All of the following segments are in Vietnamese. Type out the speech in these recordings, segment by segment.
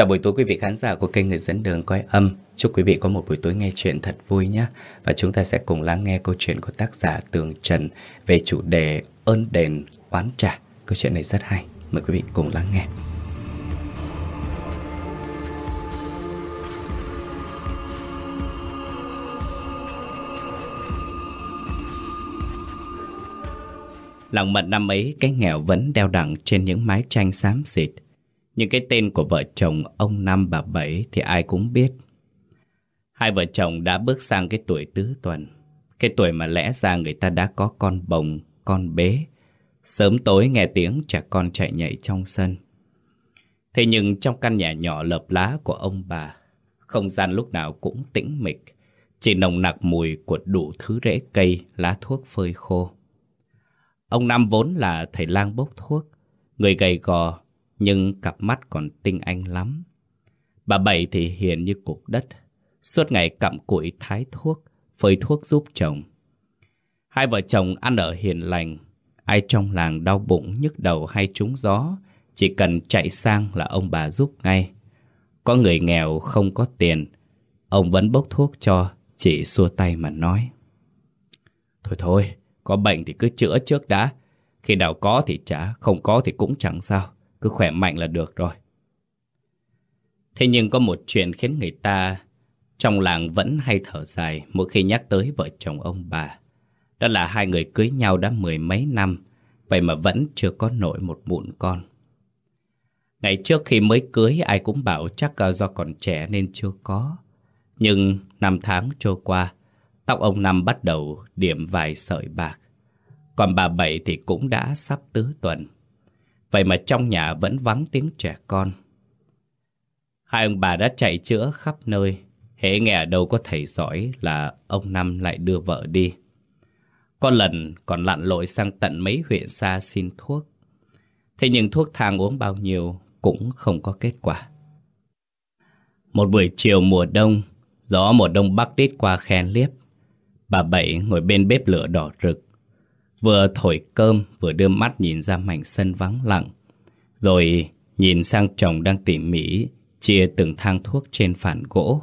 Chào buổi tối quý vị khán giả của kênh Người dẫn đường coi âm. Chúc quý vị có một buổi tối nghe chuyện thật vui nhé. Và chúng ta sẽ cùng lắng nghe câu chuyện của tác giả Tường Trần về chủ đề ơn đền oán trả. Câu chuyện này rất hay. Mời quý vị cùng lắng nghe. Lòng mận năm ấy, cái nghèo vẫn đeo đẳng trên những mái tranh xám xịt. Nhưng cái tên của vợ chồng ông Năm bà Bảy thì ai cũng biết. Hai vợ chồng đã bước sang cái tuổi tứ tuần. Cái tuổi mà lẽ ra người ta đã có con bồng, con bế. Sớm tối nghe tiếng trẻ con chạy nhảy trong sân. Thế nhưng trong căn nhà nhỏ lợp lá của ông bà, không gian lúc nào cũng tĩnh mịch, chỉ nồng nặc mùi của đủ thứ rễ cây, lá thuốc phơi khô. Ông Năm vốn là thầy lang bốc thuốc, người gầy gò nhưng cặp mắt còn tinh anh lắm. Bà Bảy thì hiền như cục đất, suốt ngày cặm cụi thái thuốc, phơi thuốc giúp chồng. Hai vợ chồng ăn ở hiền lành, ai trong làng đau bụng, nhức đầu hay trúng gió, chỉ cần chạy sang là ông bà giúp ngay. Có người nghèo không có tiền, ông vẫn bốc thuốc cho, chỉ xua tay mà nói. Thôi thôi, có bệnh thì cứ chữa trước đã, khi nào có thì trả, không có thì cũng chẳng sao. Cứ khỏe mạnh là được rồi. Thế nhưng có một chuyện khiến người ta trong làng vẫn hay thở dài mỗi khi nhắc tới vợ chồng ông bà. Đó là hai người cưới nhau đã mười mấy năm, vậy mà vẫn chưa có nổi một mụn con. Ngày trước khi mới cưới ai cũng bảo chắc à, do còn trẻ nên chưa có. Nhưng năm tháng trôi qua, tóc ông Năm bắt đầu điểm vài sợi bạc. Còn bà Bảy thì cũng đã sắp tứ tuần. Vậy mà trong nhà vẫn vắng tiếng trẻ con. Hai ông bà đã chạy chữa khắp nơi. Hễ nghe ở đâu có thầy giỏi là ông Năm lại đưa vợ đi. Có lần còn lặn lội sang tận mấy huyện xa xin thuốc. Thế nhưng thuốc thang uống bao nhiêu cũng không có kết quả. Một buổi chiều mùa đông, gió mùa đông bắc đít qua khen liếp. Bà Bảy ngồi bên bếp lửa đỏ rực, Vừa thổi cơm, vừa đưa mắt nhìn ra mảnh sân vắng lặng, Rồi nhìn sang chồng đang tỉ mỉ Chia từng thang thuốc trên phản gỗ.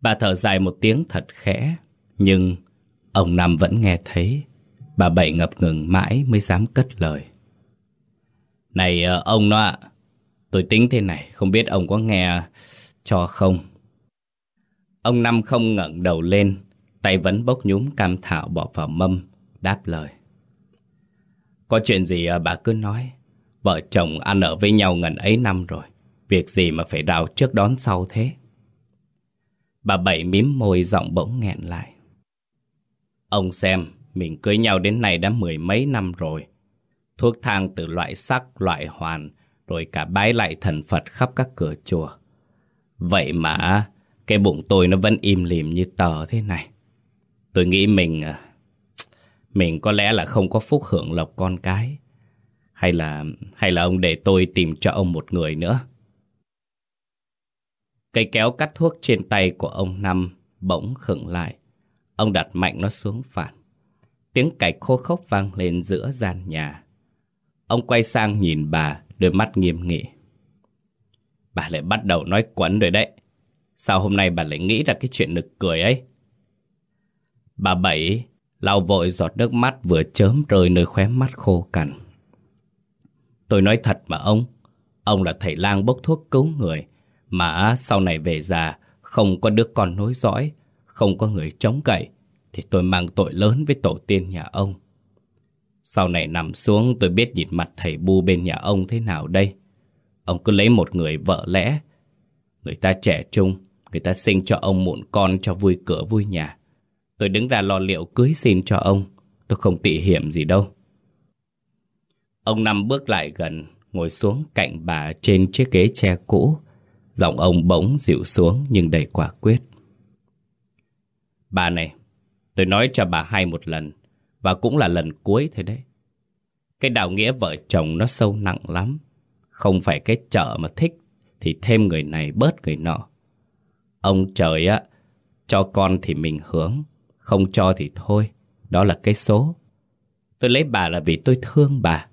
Bà thở dài một tiếng thật khẽ, Nhưng ông Năm vẫn nghe thấy. Bà Bảy ngập ngừng mãi mới dám cất lời. Này ờ, ông nó ạ Tôi tính thế này, Không biết ông có nghe cho không? Ông Năm không ngẩng đầu lên, Tay vẫn bốc nhúm cam thảo bỏ vào mâm đáp lời. Có chuyện gì à, bà cứ nói. Vợ chồng ăn ở với nhau ngần ấy năm rồi. Việc gì mà phải đào trước đón sau thế? Bà Bảy mím môi giọng bỗng nghẹn lại. Ông xem, mình cưới nhau đến nay đã mười mấy năm rồi. Thuốc thang từ loại sắc, loại hoàn, rồi cả bái lại thần Phật khắp các cửa chùa. Vậy mà cái bụng tôi nó vẫn im lìm như tờ thế này. Tôi nghĩ mình à, mình có lẽ là không có phúc hưởng lộc con cái. Hay là hay là ông để tôi tìm cho ông một người nữa. Cây kéo cắt thuốc trên tay của ông Năm bỗng khựng lại. Ông đặt mạnh nó xuống phản. Tiếng cạch khô khốc vang lên giữa gian nhà. Ông quay sang nhìn bà, đôi mắt nghiêm nghị. Bà lại bắt đầu nói quấn rồi đấy. Sao hôm nay bà lại nghĩ ra cái chuyện nực cười ấy? Bà Bảy lau vội giọt nước mắt vừa chớm rơi nơi khóe mắt khô cằn. Tôi nói thật mà ông, ông là thầy lang bốc thuốc cứu người, mà sau này về già không có đứa con nối dõi, không có người chống cậy, thì tôi mang tội lớn với tổ tiên nhà ông. Sau này nằm xuống tôi biết nhìn mặt thầy bu bên nhà ông thế nào đây. Ông cứ lấy một người vợ lẽ, người ta trẻ trung, người ta sinh cho ông muộn con cho vui cửa vui nhà. Tôi đứng ra lo liệu cưới xin cho ông. Tôi không tị hiểm gì đâu. Ông Năm bước lại gần, ngồi xuống cạnh bà trên chiếc ghế tre cũ. Giọng ông bỗng dịu xuống nhưng đầy quả quyết. Bà này, tôi nói cho bà hay một lần, và cũng là lần cuối thôi đấy. Cái đạo nghĩa vợ chồng nó sâu nặng lắm. Không phải cái chợ mà thích, thì thêm người này bớt người nọ. Ông trời á, cho con thì mình hướng, không cho thì thôi, đó là cái số. Tôi lấy bà là vì tôi thương bà.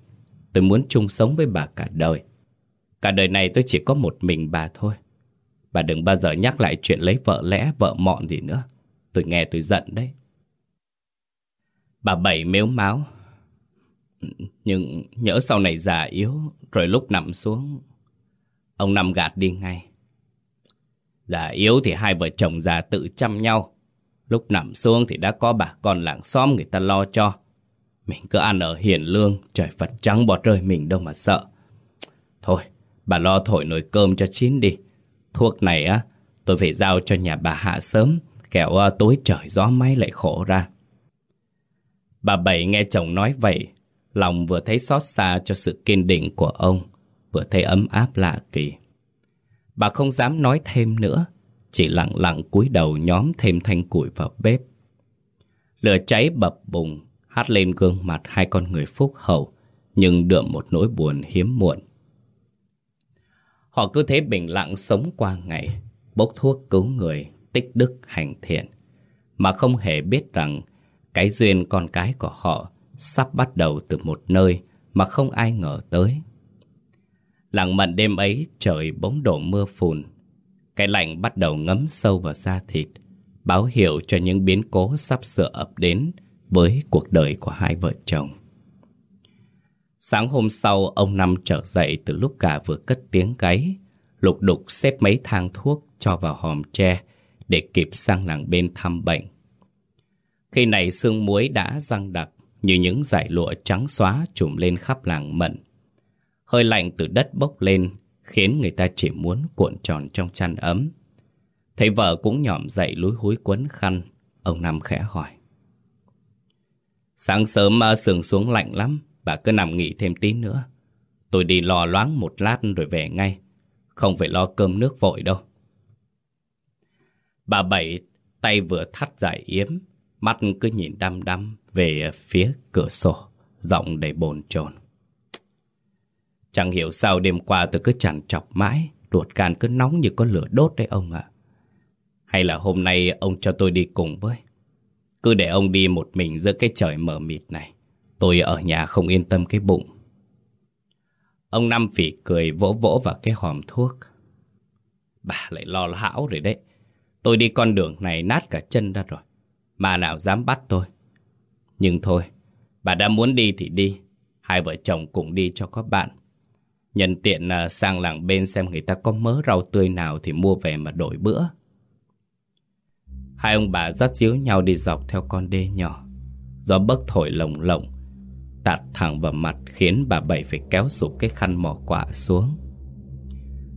Tôi muốn chung sống với bà cả đời. Cả đời này tôi chỉ có một mình bà thôi. Bà đừng bao giờ nhắc lại chuyện lấy vợ lẽ, vợ mọn gì nữa. Tôi nghe tôi giận đấy. Bà Bảy mếu máu. Nhưng nhỡ sau này già yếu, rồi lúc nằm xuống, ông nằm gạt đi ngay. Già yếu thì hai vợ chồng già tự chăm nhau. Lúc nằm xuống thì đã có bà con làng xóm người ta lo cho. Mình cứ ăn ở hiền lương, trời Phật trắng bỏ rơi mình đâu mà sợ. Thôi, bà lo thổi nồi cơm cho chín đi. Thuốc này á, tôi phải giao cho nhà bà Hạ sớm, kẻo à, tối trời gió máy lại khổ ra. Bà Bảy nghe chồng nói vậy, lòng vừa thấy xót xa cho sự kiên định của ông, vừa thấy ấm áp lạ kỳ. Bà không dám nói thêm nữa, chỉ lặng lặng cúi đầu nhóm thêm thanh củi vào bếp. Lửa cháy bập bùng, hắt lên gương mặt hai con người phúc hậu, nhưng đượm một nỗi buồn hiếm muộn. Họ cứ thế bình lặng sống qua ngày, bốc thuốc cứu người, tích đức hành thiện, mà không hề biết rằng cái duyên con cái của họ sắp bắt đầu từ một nơi mà không ai ngờ tới. Lặng mận đêm ấy trời bỗng đổ mưa phùn, cái lạnh bắt đầu ngấm sâu vào da thịt, báo hiệu cho những biến cố sắp sửa ập đến với cuộc đời của hai vợ chồng. Sáng hôm sau, ông Năm trở dậy từ lúc cả vừa cất tiếng gáy, lục đục xếp mấy thang thuốc cho vào hòm tre để kịp sang làng bên thăm bệnh. Khi này sương muối đã răng đặc như những dải lụa trắng xóa trùm lên khắp làng mận. Hơi lạnh từ đất bốc lên khiến người ta chỉ muốn cuộn tròn trong chăn ấm. Thấy vợ cũng nhỏm dậy lúi húi quấn khăn, ông Năm khẽ hỏi. Sáng sớm sườn xuống lạnh lắm, bà cứ nằm nghỉ thêm tí nữa. Tôi đi lò loáng một lát rồi về ngay, không phải lo cơm nước vội đâu. Bà Bảy tay vừa thắt giải yếm, mắt cứ nhìn đăm đăm về phía cửa sổ, giọng đầy bồn chồn. Chẳng hiểu sao đêm qua tôi cứ chằn chọc mãi, ruột gan cứ nóng như có lửa đốt đấy ông ạ. Hay là hôm nay ông cho tôi đi cùng với? Cứ để ông đi một mình giữa cái trời mờ mịt này. Tôi ở nhà không yên tâm cái bụng. Ông Năm phỉ cười vỗ vỗ vào cái hòm thuốc. Bà lại lo hão rồi đấy. Tôi đi con đường này nát cả chân ra rồi. Mà nào dám bắt tôi. Nhưng thôi, bà đã muốn đi thì đi. Hai vợ chồng cùng đi cho có bạn. Nhân tiện à, sang làng bên xem người ta có mớ rau tươi nào thì mua về mà đổi bữa. Hai ông bà dắt díu nhau đi dọc theo con đê nhỏ. Gió bấc thổi lồng lộng, tạt thẳng vào mặt khiến bà Bảy phải kéo sụp cái khăn mỏ quả xuống.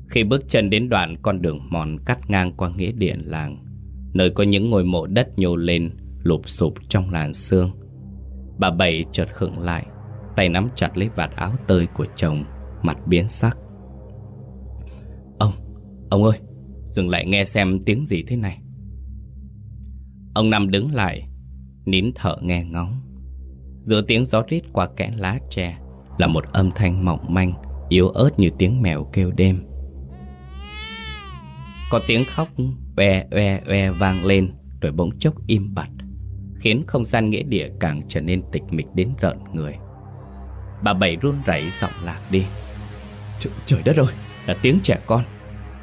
Khi bước chân đến đoạn con đường mòn cắt ngang qua nghĩa điện làng, nơi có những ngôi mộ đất nhô lên, lụp sụp trong làn sương. Bà Bảy chợt khựng lại, tay nắm chặt lấy vạt áo tơi của chồng, mặt biến sắc. Ông, ông ơi, dừng lại nghe xem tiếng gì thế này. Ông Năm đứng lại, nín thở nghe ngóng. Giữa tiếng gió rít qua kẽ lá tre là một âm thanh mỏng manh, yếu ớt như tiếng mèo kêu đêm. Có tiếng khóc oe oe oe vang lên rồi bỗng chốc im bặt, khiến không gian nghĩa địa càng trở nên tịch mịch đến rợn người. Bà Bảy run rẩy giọng lạc đi. Trời, trời đất ơi, là tiếng trẻ con.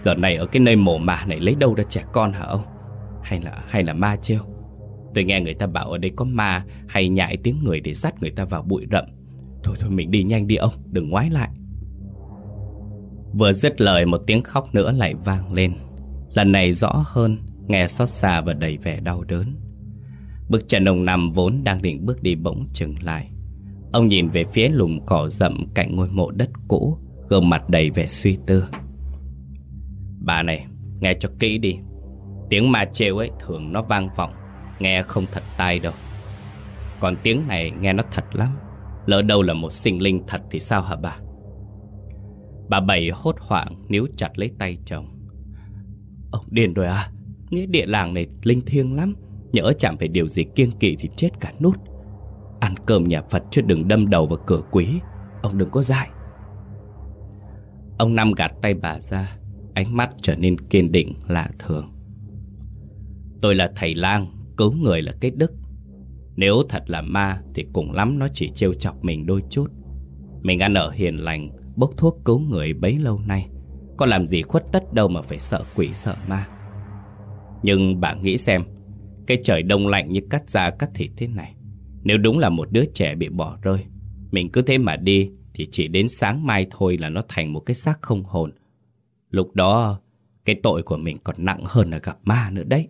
Giờ này ở cái nơi mồ mả này lấy đâu ra trẻ con hả ông? Hay là hay là ma trêu? Tôi nghe người ta bảo ở đây có ma hay nhại tiếng người để dắt người ta vào bụi rậm. Thôi thôi mình đi nhanh đi ông, đừng ngoái lại. Vừa dứt lời một tiếng khóc nữa lại vang lên. Lần này rõ hơn, nghe xót xa và đầy vẻ đau đớn. Bước chân ông nằm vốn đang định bước đi bỗng chừng lại. Ông nhìn về phía lùm cỏ rậm cạnh ngôi mộ đất cũ, gương mặt đầy vẻ suy tư. Bà này, nghe cho kỹ đi. Tiếng ma trêu ấy thường nó vang vọng, nghe không thật tai đâu. Còn tiếng này nghe nó thật lắm. Lỡ đâu là một sinh linh thật thì sao hả bà? Bà Bảy hốt hoảng níu chặt lấy tay chồng. Ông điên rồi à? Nghĩa địa làng này linh thiêng lắm. Nhỡ chẳng phải điều gì kiêng kỵ thì chết cả nút. Ăn cơm nhà Phật chứ đừng đâm đầu vào cửa quý. Ông đừng có dại. Ông Năm gạt tay bà ra, ánh mắt trở nên kiên định lạ thường. Tôi là thầy lang, cứu người là cái đức. Nếu thật là ma thì cùng lắm nó chỉ trêu chọc mình đôi chút. Mình ăn ở hiền lành, bốc thuốc cứu người bấy lâu nay Có làm gì khuất tất đâu mà phải sợ quỷ sợ ma Nhưng bà nghĩ xem Cái trời đông lạnh như cắt da cắt thịt thế này Nếu đúng là một đứa trẻ bị bỏ rơi Mình cứ thế mà đi thì chỉ đến sáng mai thôi là nó thành một cái xác không hồn. Lúc đó, Cái tội của mình còn nặng hơn là gặp ma nữa đấy.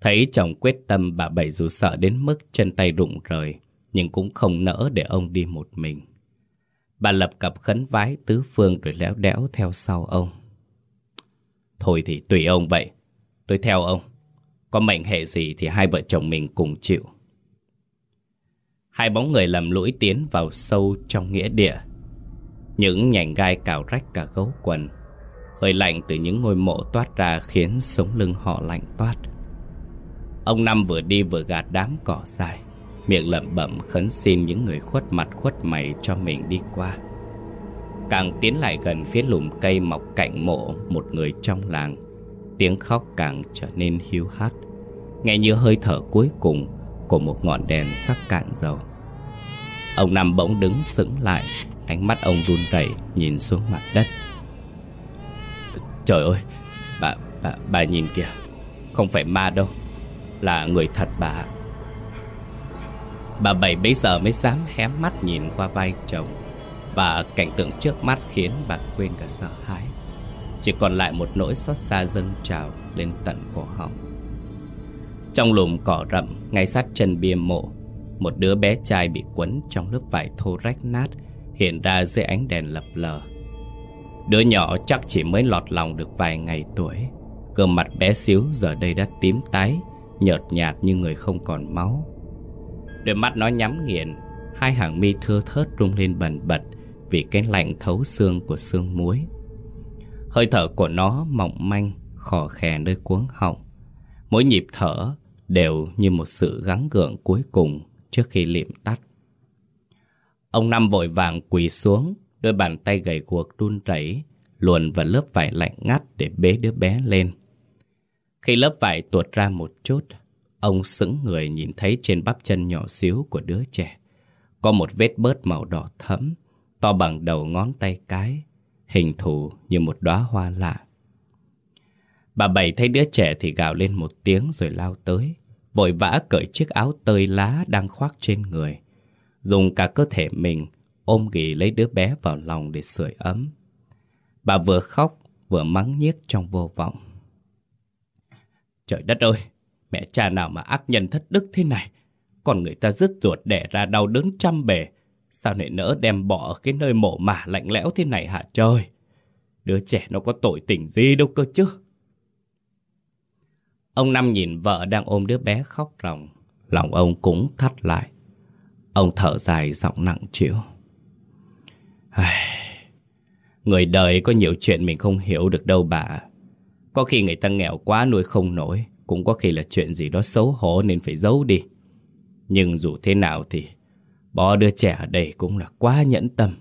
Thấy chồng quyết tâm, bà Bảy dù sợ đến mức chân tay rụng rời, Nhưng cũng không nỡ để ông đi một mình. Bà lập cập khấn vái tứ phương rồi léo đéo theo sau ông. Thôi thì tùy ông vậy. Tôi theo ông. Có mệnh hệ gì thì hai vợ chồng mình cùng chịu. Hai bóng người lầm lũi tiến vào sâu trong nghĩa địa. Những nhành gai cào rách cả gấu quần. Hơi lạnh từ những ngôi mộ toát ra khiến sống lưng họ lạnh toát. Ông Năm vừa đi vừa gạt đám cỏ dài Miệng lẩm bẩm khấn xin những người khuất mặt khuất mày cho mình đi qua. Càng tiến lại gần phía lùm cây mọc cạnh mộ, một người trong làng. Tiếng khóc càng trở nên hiu hắt. Nghe như hơi thở cuối cùng của một ngọn đèn sắp cạn dầu. Ông Năm bỗng đứng sững lại Ánh mắt ông run rẩy nhìn xuống mặt đất. Trời ơi Bà, bà, bà nhìn kìa Không phải ma đâu Là người thật bà. Bà Bảy bấy giờ mới dám hé mắt nhìn qua vai chồng Và cảnh tượng trước mắt khiến bà quên cả sợ hãi. Chỉ còn lại một nỗi xót xa dâng trào lên tận cổ họng. Trong lùm cỏ rậm, ngay sát chân bia mộ, Một đứa bé trai bị quấn trong lớp vải thô rách nát, Hiện ra dưới ánh đèn lập lờ. Đứa nhỏ chắc chỉ mới lọt lòng được vài ngày tuổi. Cơ mặt bé xíu giờ đây đã tím tái, Nhợt nhạt như người không còn máu. Đôi mắt nó nhắm nghiền, Hai hàng mi thưa thớt rung lên bần bật Vì cái lạnh thấu xương của xương muối. Hơi thở của nó mỏng manh, Khò khè nơi cuống họng. Mỗi nhịp thở đều như một sự gắng gượng cuối cùng Trước khi liệm tắt. Ông Năm vội vàng quỳ xuống, Đôi bàn tay gầy guộc run rẩy, Luồn vào lớp vải lạnh ngắt Để bế đứa bé lên. Khi lớp vải tuột ra một chút, Ông sững người nhìn thấy trên bắp chân nhỏ xíu của đứa trẻ, Có một vết bớt màu đỏ thẫm, To bằng đầu ngón tay cái, Hình thù như một đóa hoa lạ. Bà Bảy thấy đứa trẻ thì gào lên một tiếng rồi lao tới, Vội vã cởi chiếc áo tơi lá đang khoác trên người. Dùng cả cơ thể mình ôm ghì lấy đứa bé vào lòng để sưởi ấm. Bà vừa khóc, vừa mắng nhiếc trong vô vọng. Trời đất ơi, Mẹ cha nào mà ác nhân thất đức thế này? Còn người ta dứt ruột đẻ ra đau đớn trăm bề. Sao lại nỡ đem bỏ ở cái nơi mổ mả lạnh lẽo thế này hả trời? Đứa trẻ nó có tội tình gì đâu cơ chứ? Ông Năm nhìn vợ đang ôm đứa bé khóc ròng. Lòng ông cũng thắt lại. Ông thở dài giọng nặng chịu Người đời có nhiều chuyện mình không hiểu được đâu bà. Có khi người ta nghèo quá nuôi không nổi, cũng có khi là chuyện gì đó xấu hổ nên phải giấu đi. Nhưng dù thế nào thì Bỏ đứa trẻ ở đây cũng là quá nhẫn tâm.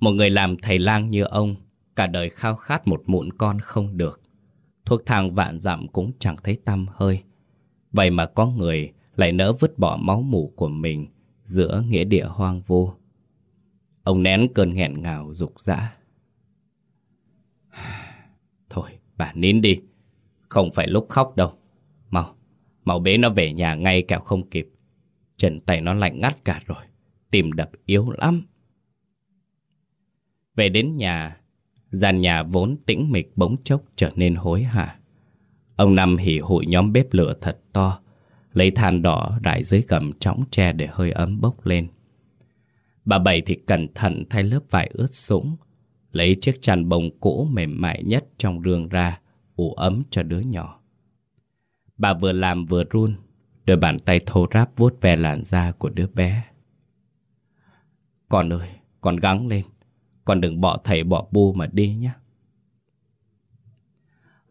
Một người làm thầy lang như ông, Cả đời khao khát một mụn con không được. Thuốc thang vạn dặm cũng chẳng thấy tâm hơi. Vậy mà có người lại nỡ vứt bỏ máu mủ của mình Giữa nghĩa địa hoang vô Ông nén cơn nghẹn ngào rục rã Thôi Bà nín đi. Không phải lúc khóc đâu. Mau, mau bế nó về nhà ngay kẹo không kịp. Chân tay nó lạnh ngắt cả rồi. Tìm đập yếu lắm. Về đến nhà gian nhà vốn tĩnh mịch bỗng chốc trở nên hối hả Ông Năm hỉ hụi nhóm bếp lửa thật to Lấy than đỏ rải dưới gầm trõng tre để hơi ấm bốc lên Bà Bảy thì cẩn thận thay lớp vải ướt sũng Lấy chiếc chăn bông cũ mềm mại nhất trong rương ra, ủ ấm cho đứa nhỏ. Bà vừa làm vừa run, đôi bàn tay thô ráp vuốt ve làn da của đứa bé. Con ơi, con gắng lên, còn đừng bỏ thầy bỏ bu mà đi nhé.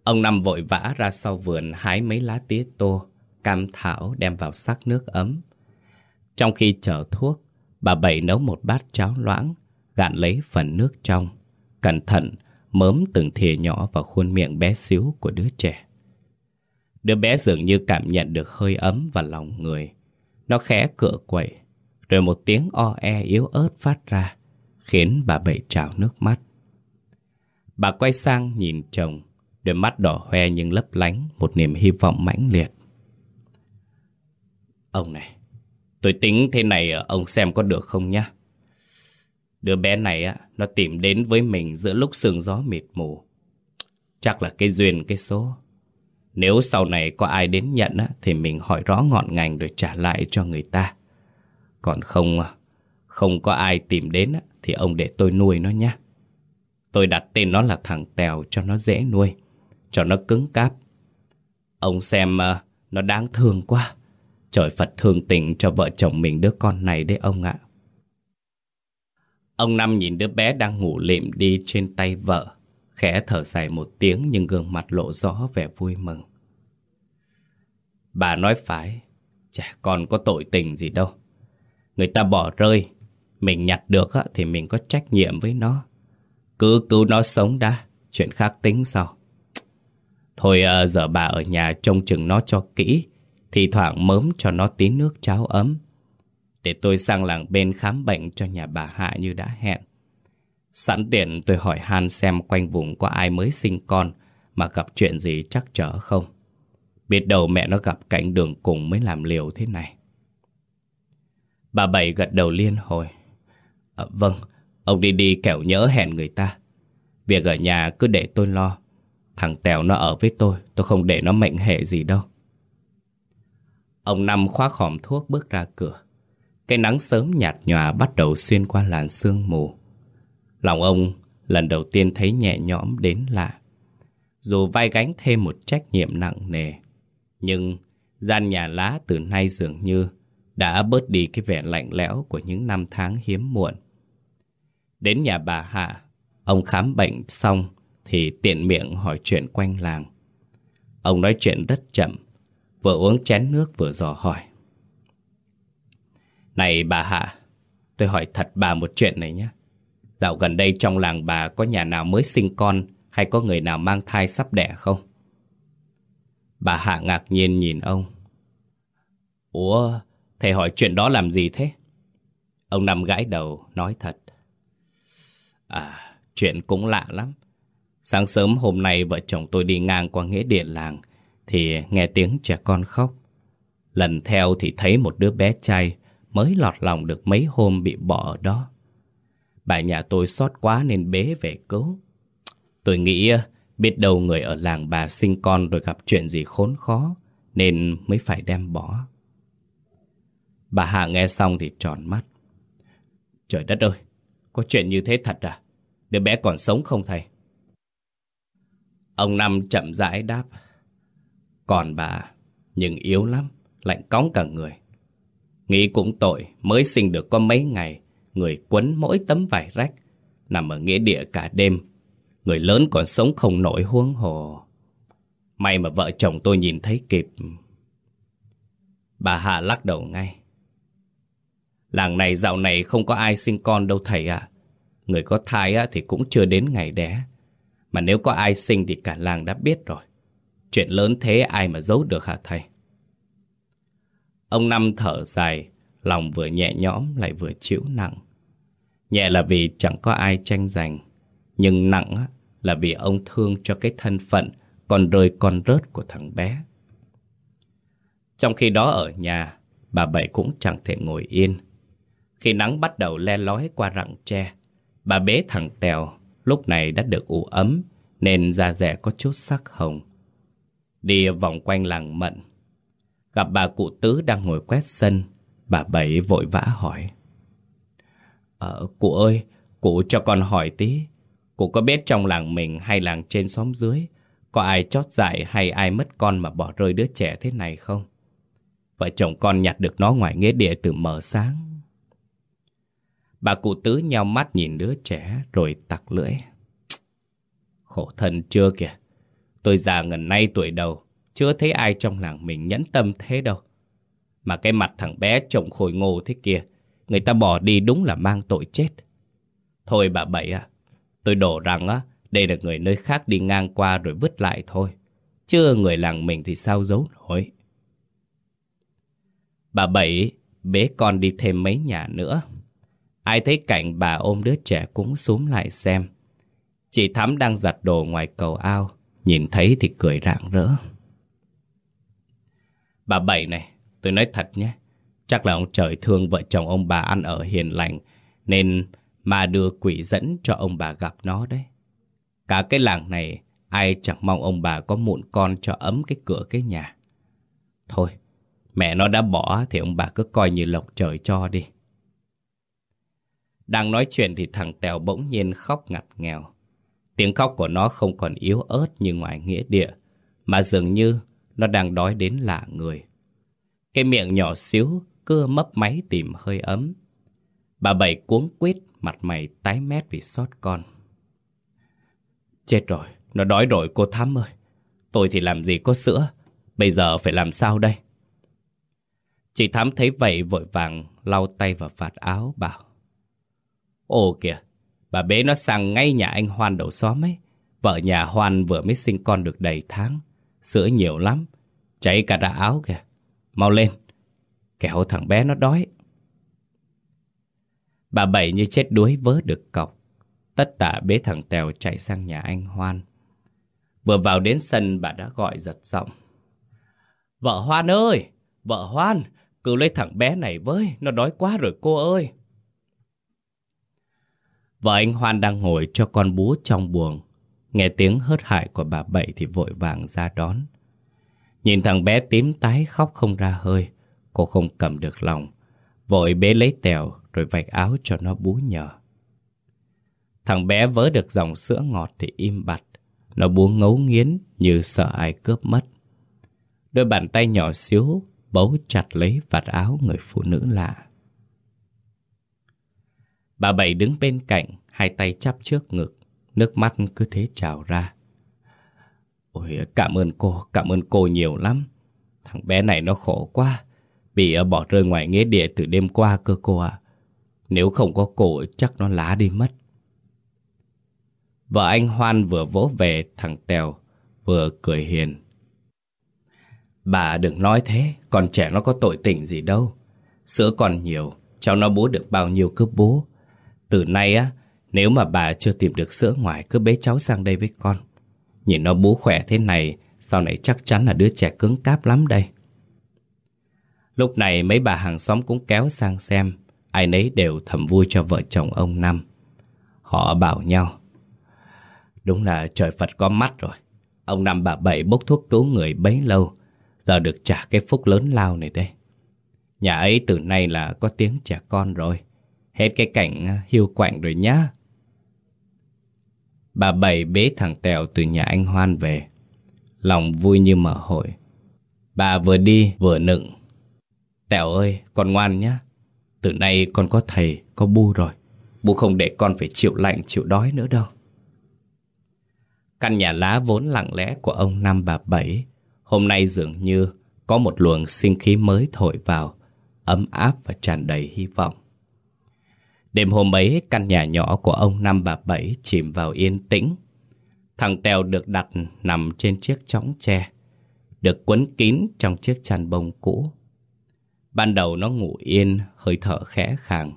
Ông Năm vội vã ra sau vườn hái mấy lá tía tô, cam thảo đem vào sắc nước ấm. Trong khi chờ thuốc, bà Bảy nấu một bát cháo loãng, gạn lấy phần nước trong cẩn thận mớm từng thìa nhỏ vào khuôn miệng bé xíu của đứa trẻ. Đứa bé dường như cảm nhận được hơi ấm và lòng người. Nó khẽ cựa quậy, Rồi một tiếng o e yếu ớt phát ra Khiến bà Bảy trào nước mắt. Bà quay sang nhìn chồng, Đôi mắt đỏ hoe nhưng lấp lánh Một niềm hy vọng mãnh liệt. Ông này, Tôi tính thế này ờ, ông xem có được không nhá. Đứa bé này á, Nó tìm đến với mình giữa lúc sương gió mịt mù. Chắc là cái duyên, cái số. Nếu sau này có ai đến nhận á, Thì mình hỏi rõ ngọn ngành rồi trả lại cho người ta. Còn không không có ai tìm đến Thì ông để tôi nuôi nó nhé Tôi đặt tên nó là thằng Tèo cho nó dễ nuôi, Cho nó cứng cáp. Ông xem ờ, nó đáng thương quá. Trời Phật thương tình cho vợ chồng mình đứa con này đấy ông ạ. Ông Năm nhìn đứa bé đang ngủ lịm đi trên tay vợ, Khẽ thở dài một tiếng nhưng gương mặt lộ rõ vẻ vui mừng. Bà nói phải trẻ con có tội tình gì đâu. Người ta bỏ rơi mình nhặt được thì mình có trách nhiệm với nó. Cứ cứu nó sống đã, Chuyện khác tính sau. Thôi à, giờ bà ở nhà trông chừng nó cho kỹ, Thì thoảng mớm cho nó tí nước cháo ấm. Để tôi sang làng bên khám bệnh cho nhà bà Hạ như đã hẹn. Sẵn tiện tôi hỏi Han xem quanh vùng có ai mới sinh con Mà gặp chuyện gì chắc chở không. Biết đâu mẹ nó gặp cảnh đường cùng mới làm liều thế này. Bà Bảy gật đầu liên hồi à, Vâng Ông đi đi kẻo nhớ hẹn người ta. Việc ở nhà cứ để tôi lo. Thằng Tèo nó ở với tôi Tôi không để nó mệnh hệ gì đâu. Ông Năm khoác hòm thuốc bước ra cửa. Cái nắng sớm nhạt nhòa bắt đầu xuyên qua làn sương mù. Lòng ông lần đầu tiên thấy nhẹ nhõm đến lạ. Dù vai gánh thêm một trách nhiệm nặng nề Nhưng gian nhà lá từ nay dường như Đã bớt đi cái vẻ lạnh lẽo của những năm tháng hiếm muộn. Đến nhà bà Hạ, ông khám bệnh xong thì tiện miệng hỏi chuyện quanh làng. Ông nói chuyện rất chậm, vừa uống chén nước vừa dò hỏi. Này bà Hạ, tôi hỏi thật bà một chuyện này nhé. Dạo gần đây trong làng bà có nhà nào mới sinh con hay có người nào mang thai sắp đẻ không? Bà Hạ ngạc nhiên nhìn ông. Ủa, thầy hỏi chuyện đó làm gì thế? Ông nằm gãi đầu, nói thật. À, chuyện cũng lạ lắm. Sáng sớm hôm nay vợ chồng tôi đi ngang qua nghĩa địa làng thì nghe tiếng trẻ con khóc. Lần theo thì thấy một đứa bé trai mới lọt lòng được mấy hôm bị bỏ ở đó. Bà nhà tôi xót quá nên bế về cứu. Tôi nghĩ ờ, biết đâu người ở làng bà sinh con rồi gặp chuyện gì khốn khó nên mới phải đem bỏ. Bà Hạ nghe xong thì tròn mắt. Trời đất ơi, có chuyện như thế thật à? Đứa bé còn sống không thầy? Ông Năm chậm rãi đáp. Còn bà, nhưng yếu lắm, lạnh cóng cả người. Nghĩ cũng tội, mới sinh được có mấy ngày, người quấn mỗi tấm vải rách, nằm ở nghĩa địa cả đêm. Người lớn còn sống không nổi huống hồ. May mà vợ chồng tôi nhìn thấy kịp. Bà Hạ lắc đầu ngay. Làng này dạo này không có ai sinh con đâu thầy ạ. Người có thai á, thì cũng chưa đến ngày đẻ. Mà nếu có ai sinh thì cả làng đã biết rồi. Chuyện lớn thế ai mà giấu được hả thầy? Ông Năm thở dài, lòng vừa nhẹ nhõm lại vừa chịu nặng. Nhẹ là vì chẳng có ai tranh giành, nhưng nặng á, là vì ông thương cho cái thân phận còn rơi con rớt của thằng bé. Trong khi đó ở nhà, bà Bảy cũng chẳng thể ngồi yên. Khi nắng bắt đầu le lói qua rặng tre, Bà bế thằng Tèo lúc này đã được ủ ấm nên da rẻ có chút sắc hồng. Đi vòng quanh làng mận, gặp bà cụ Tứ đang ngồi quét sân, bà Bảy vội vã hỏi. Ờ, cụ ơi, cụ cho con hỏi tí, cụ có biết trong làng mình hay làng trên xóm dưới có ai chót dại hay ai mất con mà bỏ rơi đứa trẻ thế này không? Vợ chồng con nhặt được nó ngoài nghĩa địa từ mở sáng Bà cụ tứ nhau mắt nhìn đứa trẻ rồi tặc lưỡi. Khổ thân chưa kìa. Tôi già ngần nay tuổi đầu, chưa thấy ai trong làng mình nhẫn tâm thế đâu. Mà cái mặt thằng bé trông khôi ngô thế kia, người ta bỏ đi đúng là mang tội chết. Thôi bà Bảy à, tôi đổ rằng á, đây là người nơi khác đi ngang qua rồi vứt lại thôi. Chưa người làng mình thì sao giấu nổi. Bà Bảy bế con đi thêm mấy nhà nữa. Ai thấy cảnh bà ôm đứa trẻ cũng xuống lại xem. Chị Thắm đang giặt đồ ngoài cầu ao, nhìn thấy thì cười rạng rỡ. Bà Bảy này, tôi nói thật nhé, chắc là ông trời thương vợ chồng ông bà ăn ở hiền lành, nên mà đưa quỷ dẫn cho ông bà gặp nó đấy. Cả cái làng này, ai chẳng mong ông bà có mụn con cho ấm cái cửa cái nhà. Thôi, mẹ nó đã bỏ thì ông bà cứ coi như lộc trời cho đi. Đang nói chuyện thì thằng Tèo bỗng nhiên khóc ngặt nghèo. Tiếng khóc của nó không còn yếu ớt như ngoài nghĩa địa, mà dường như nó đang đói đến lạ người. Cái miệng nhỏ xíu cưa mấp máy tìm hơi ấm. Bà Bảy cuống quýt, mặt mày tái mét vì xót con. Chết rồi, nó đói rồi cô Thắm ơi. Tôi thì làm gì có sữa, bây giờ phải làm sao đây? Chị Thắm thấy vậy vội vàng lau tay vào vạt áo bảo. Ồ kìa, bà bế nó sang ngay nhà anh Hoan đầu xóm ấy. Vợ nhà Hoan vừa mới sinh con được đầy tháng. Sữa nhiều lắm, cháy cả ra áo kìa. Mau lên, Kẻo thằng bé nó đói. Bà Bảy như chết đuối vớ được cọc. Tất tả bế thằng Tèo chạy sang nhà anh Hoan. Vừa vào đến sân bà đã gọi giật giọng. Vợ Hoan ơi! Vợ Hoan! Cứu lấy thằng bé này với, nó đói quá rồi cô ơi! Vợ anh Hoan đang ngồi cho con bú trong buồng. Nghe tiếng hớt hại của bà Bảy thì vội vàng ra đón. Nhìn thằng bé tím tái khóc không ra hơi, cô không cầm được lòng. Vội bế lấy tèo rồi vạch áo cho nó bú nhờ. Thằng bé vớ được dòng sữa ngọt thì im bặt. Nó bú ngấu nghiến như sợ ai cướp mất. Đôi bàn tay nhỏ xíu bấu chặt lấy vạt áo người phụ nữ lạ. Bà Bảy đứng bên cạnh, hai tay chắp trước ngực, nước mắt cứ thế trào ra. Ôi, cảm ơn cô, cảm ơn cô nhiều lắm. Thằng bé này nó khổ quá, bị ờ, bỏ rơi ngoài nghĩa địa từ đêm qua cơ cô ạ. Nếu không có cô chắc nó lá đi mất. Vợ anh Hoan vừa vỗ về thằng Tèo, vừa cười hiền. Bà đừng nói thế, con trẻ nó có tội tình gì đâu. Sữa còn nhiều, cháu nó bú được bao nhiêu cứ bú. Từ nay á, nếu mà bà chưa tìm được sữa ngoài cứ bế cháu sang đây với con. Nhìn nó bú khỏe thế này, sau này chắc chắn là đứa trẻ cứng cáp lắm đây. Lúc này mấy bà hàng xóm cũng kéo sang xem, ai nấy đều thầm vui cho vợ chồng ông Năm. Họ bảo nhau, đúng là trời Phật có mắt rồi. Ông Năm bà Bảy bốc thuốc cứu người bấy lâu, giờ được trả cái phúc lớn lao này đây. Nhà ấy từ nay là có tiếng trẻ con rồi. Hết cái cảnh à, hiu quạnh rồi nhá. Bà Bảy bế thằng Tèo từ nhà anh Hoan về. Lòng vui như mở hội. Bà vừa đi vừa nựng. Tèo ơi, con ngoan nhá. Từ nay con có thầy, có bu rồi. Bu không để con phải chịu lạnh, chịu đói nữa đâu. Căn nhà lá vốn lặng lẽ của ông năm bà Bảy Hôm nay dường như có một luồng sinh khí mới thổi vào Ấm áp và tràn đầy hy vọng Đêm hôm ấy, căn nhà nhỏ của ông năm bà Bảy chìm vào yên tĩnh. Thằng Tèo được đặt nằm trên chiếc chõng tre, được quấn kín trong chiếc chăn bông cũ. Ban đầu nó ngủ yên, hơi thở khẽ khàng.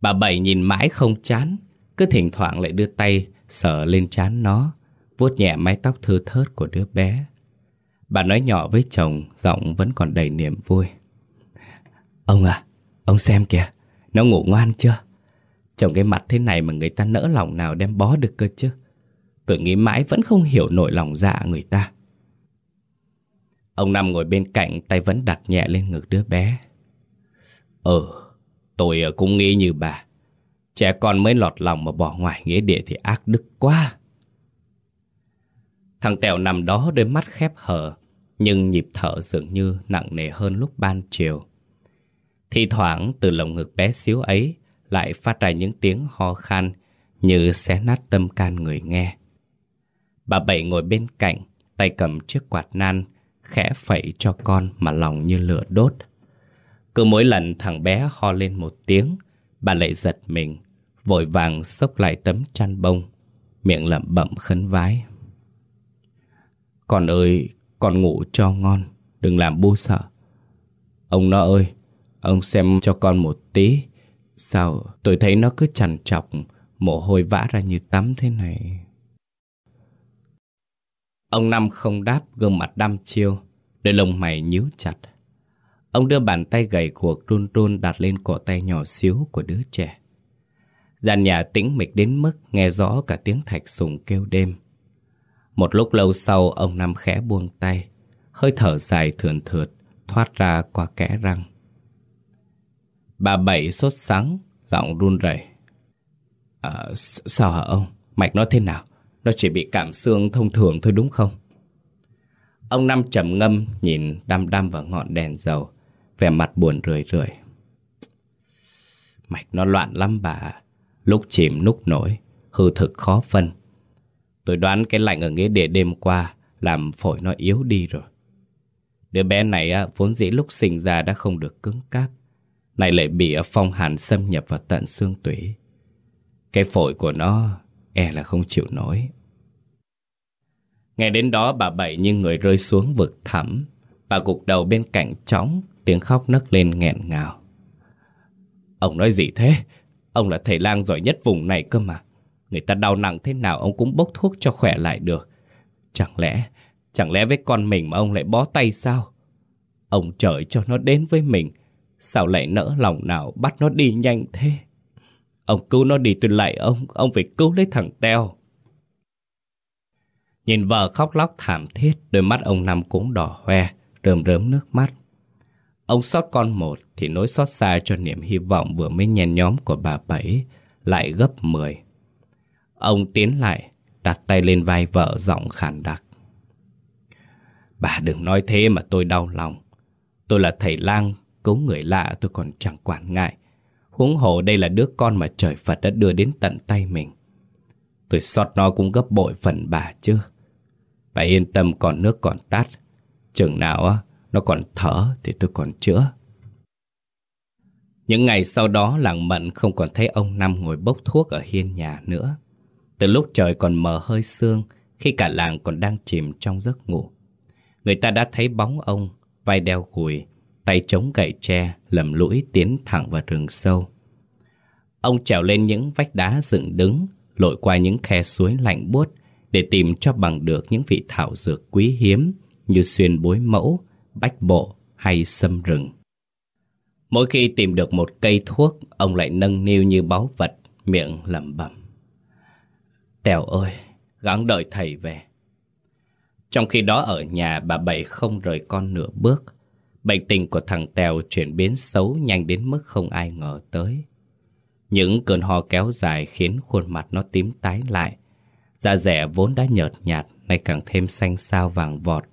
Bà Bảy nhìn mãi không chán, cứ thỉnh thoảng lại đưa tay sờ lên chán nó, vuốt nhẹ mái tóc thưa thớt của đứa bé. Bà nói nhỏ với chồng, giọng vẫn còn đầy niềm vui. Ông à, ông xem kìa, nó ngủ ngoan chưa? trong cái mặt thế này mà người ta nỡ lòng nào đem bó được cơ chứ? Tôi nghĩ mãi vẫn không hiểu nổi lòng dạ người ta. Ông Năm ngồi bên cạnh tay vẫn đặt nhẹ lên ngực đứa bé. Ừ, tôi ờ, cũng nghĩ như bà. Trẻ con mới lọt lòng mà bỏ ngoài nghĩa địa thì ác đức quá. Thằng Tèo nằm đó đôi mắt khép hờ, nhưng nhịp thở dường như nặng nề hơn lúc ban chiều. Thì thoảng từ lồng ngực bé xíu ấy lại phát ra những tiếng ho khan như xé nát tâm can người nghe. Bà Bảy ngồi bên cạnh, tay cầm chiếc quạt nan, khẽ phẩy cho con mà lòng như lửa đốt. Cứ mỗi lần thằng bé ho lên một tiếng, bà lại giật mình, vội vàng xốc lại tấm chăn bông, miệng lẩm bẩm khấn vái. Con ơi, con ngủ cho ngon, đừng làm bu sợ. Ông nó ơi, Ông xem cho con một tí. Sao tôi thấy nó cứ chằn chọc Mồ hôi vã ra như tắm thế này? Ông Năm không đáp, gương mặt đăm chiêu, Đôi lông mày nhíu chặt. Ông đưa bàn tay gầy cuộc run run đặt lên cổ tay nhỏ xíu của đứa trẻ. Gian nhà tĩnh mịch đến mức nghe rõ cả tiếng thạch sùng kêu đêm. Một lúc lâu sau, ông Năm khẽ buông tay, Hơi thở dài thườn thượt, thoát ra qua kẽ răng. Bà Bảy sốt sắng, giọng run rẩy. À, sao hả ông? Mạch nó thế nào? Nó chỉ bị cảm xương thông thường thôi đúng không? Ông Năm trầm ngâm nhìn đăm đăm vào ngọn đèn dầu, vẻ mặt buồn rười rượi. Mạch nó loạn lắm bà, lúc chìm lúc nổi, hư thực khó phân. Tôi đoán cái lạnh ở nghĩa địa đêm qua làm phổi nó yếu đi rồi. Đứa bé này vốn dĩ lúc sinh ra đã không được cứng cáp. Này lại bị phong hàn xâm nhập vào tận xương tủy. Cái phổi của nó e là không chịu nổi. Ngày đến đó bà Bảy như người rơi xuống vực thẳm. Bà gục đầu bên cạnh chóng, Tiếng khóc nấc lên nghẹn ngào. Ông nói gì thế? Ông là thầy lang giỏi nhất vùng này cơ mà. Người ta đau nặng thế nào ông cũng bốc thuốc cho khỏe lại được. Chẳng lẽ Chẳng lẽ với con mình mà ông lại bó tay sao? Ông trời cho nó đến với mình. Sao lại nỡ lòng nào bắt nó đi nhanh thế? Ông cứu nó đi tôi lại ông, ông phải cứu lấy thằng Teo. Nhìn vợ khóc lóc thảm thiết, đôi mắt ông Năm cũng đỏ hoe, rơm rớm nước mắt. Ông xót con một thì nỗi xót xa cho niềm hy vọng vừa mới nhen nhóm của bà Bảy lại gấp mười. Ông tiến lại, đặt tay lên vai vợ giọng khàn đặc. Bà đừng nói thế mà tôi đau lòng. Tôi là thầy lang Cứu người lạ tôi còn chẳng quản ngại. Huống hồ đây là đứa con mà trời Phật đã đưa đến tận tay mình. Tôi xót nó cũng gấp bội phần bà chứ. Bà yên tâm, còn nước còn tát. Chừng nào á, nó còn thở thì tôi còn chữa. Những ngày sau đó, làng mận không còn thấy ông Năm ngồi bốc thuốc ở hiên nhà nữa. Từ lúc trời còn mờ hơi sương, Khi cả làng còn đang chìm trong giấc ngủ, Người ta đã thấy bóng ông, Vai đeo gùi tay chống gậy tre, lầm lũi tiến thẳng vào rừng sâu. Ông trèo lên những vách đá dựng đứng, lội qua những khe suối lạnh buốt để tìm cho bằng được những vị thảo dược quý hiếm như xuyên bối mẫu, bách bộ hay sâm rừng. Mỗi khi tìm được một cây thuốc, ông lại nâng niu như báu vật, miệng lẩm bẩm. Tèo ơi, gắng đợi thầy về. Trong khi đó ở nhà bà Bảy không rời con nửa bước, Bệnh tình của thằng Tèo chuyển biến xấu nhanh đến mức không ai ngờ tới. Những cơn ho kéo dài khiến khuôn mặt nó tím tái lại. Da rẻ vốn đã nhợt nhạt, nay càng thêm xanh xao vàng vọt.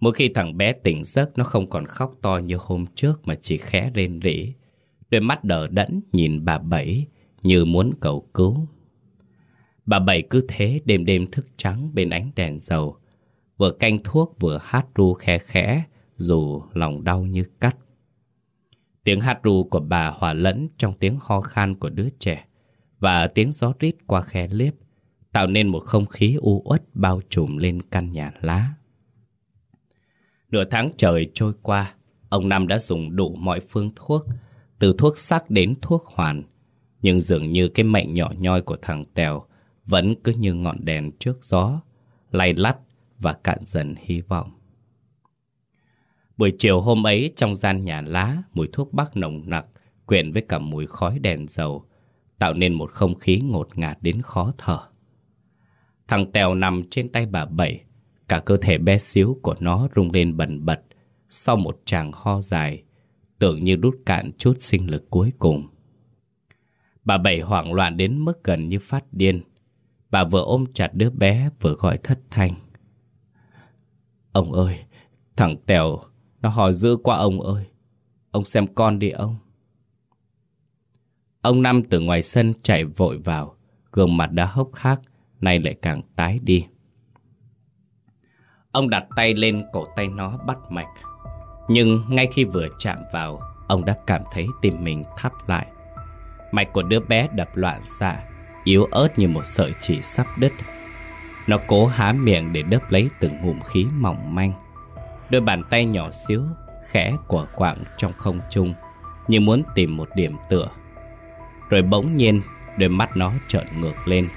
Mỗi khi thằng bé tỉnh giấc nó không còn khóc to như hôm trước mà chỉ khẽ rên rỉ. Đôi mắt đờ đẫn nhìn bà Bảy như muốn cầu cứu. Bà Bảy cứ thế đêm đêm thức trắng bên ánh đèn dầu. Vừa canh thuốc vừa hát ru khe khẽ dù lòng đau như cắt. Tiếng hát ru của bà hòa lẫn trong tiếng ho khan của đứa trẻ và tiếng gió rít qua khe liếp, tạo nên một không khí u uất bao trùm lên căn nhà lá. Nửa tháng trời trôi qua, ông Năm đã dùng đủ mọi phương thuốc, từ thuốc sắc đến thuốc hoàn. Nhưng dường như cái mệnh nhỏ nhoi của thằng Tèo vẫn cứ như ngọn đèn trước gió, lay lắt và cạn dần hy vọng. Buổi chiều hôm ấy trong gian nhà lá, mùi thuốc bắc nồng nặc, quyện với cả mùi khói đèn dầu, tạo nên một không khí ngột ngạt đến khó thở. Thằng Tèo nằm trên tay bà Bảy, cả cơ thể bé xíu của nó rung lên bần bật sau một tràng ho dài, tưởng như đút cạn chút sinh lực cuối cùng. Bà Bảy hoảng loạn đến mức gần như phát điên. Bà vừa ôm chặt đứa bé vừa gọi thất thanh. Ông ơi, thằng Tèo nó hỏi dữ qua ông ơi. Ông xem con đi, ông. Ông Năm từ ngoài sân chạy vội vào. Gương mặt đã hốc hác, Nay lại càng tái đi. Ông đặt tay lên cổ tay nó bắt mạch. Nhưng ngay khi vừa chạm vào, Ông đã cảm thấy tim mình thắt lại. Mạch của đứa bé đập loạn xạ, Yếu ớt như một sợi chỉ sắp đứt. Nó cố há miệng để đớp lấy từng ngụm khí mỏng manh. Đôi bàn tay nhỏ xíu, khẽ của quạng trong không trung, Như muốn tìm một điểm tựa. Rồi bỗng nhiên, đôi mắt nó trợn ngược lên.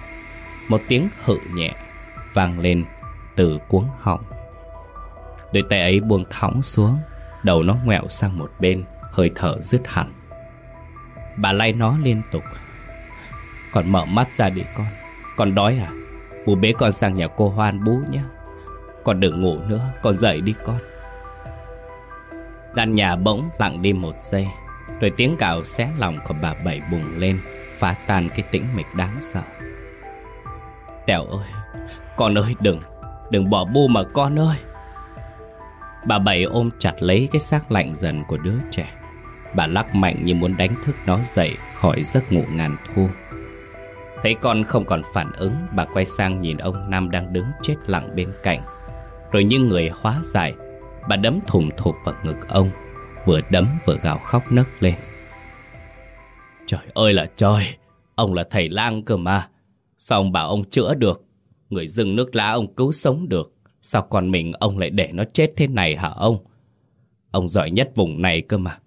Một tiếng hự nhẹ vang lên từ cuống họng. Đôi tay ấy buông thõng xuống, Đầu nó ngoẹo sang một bên, Hơi thở dứt hẳn. Bà lay nó liên tục. Còn mở mắt ra đi con Con đói à? Bố bế con sang nhà cô Hoan bú nhé con đừng ngủ nữa, Con dậy đi con. Gian nhà bỗng lặng đi một giây, Rồi tiếng cào xé lòng của bà Bảy bùng lên, Phá tan cái tĩnh mịch đáng sợ. Tèo ơi, Con ơi, đừng Đừng bỏ bu mà con ơi. Bà Bảy ôm chặt lấy cái xác lạnh dần của đứa trẻ. Bà lắc mạnh như muốn đánh thức nó dậy khỏi giấc ngủ ngàn thu. Thấy con không còn phản ứng, Bà quay sang nhìn ông Nam đang đứng chết lặng bên cạnh. Rồi như người hóa giải, Bà đấm thùng thụp vào ngực ông, Vừa đấm vừa gào khóc nấc lên. Trời ơi là trời, Ông là thầy lang cơ mà. Sao ông bảo ông chữa được? Người dưng nước lá ông cứu sống được. Sao còn mình ông lại để nó chết thế này hả ông? Ông giỏi nhất vùng này cơ mà.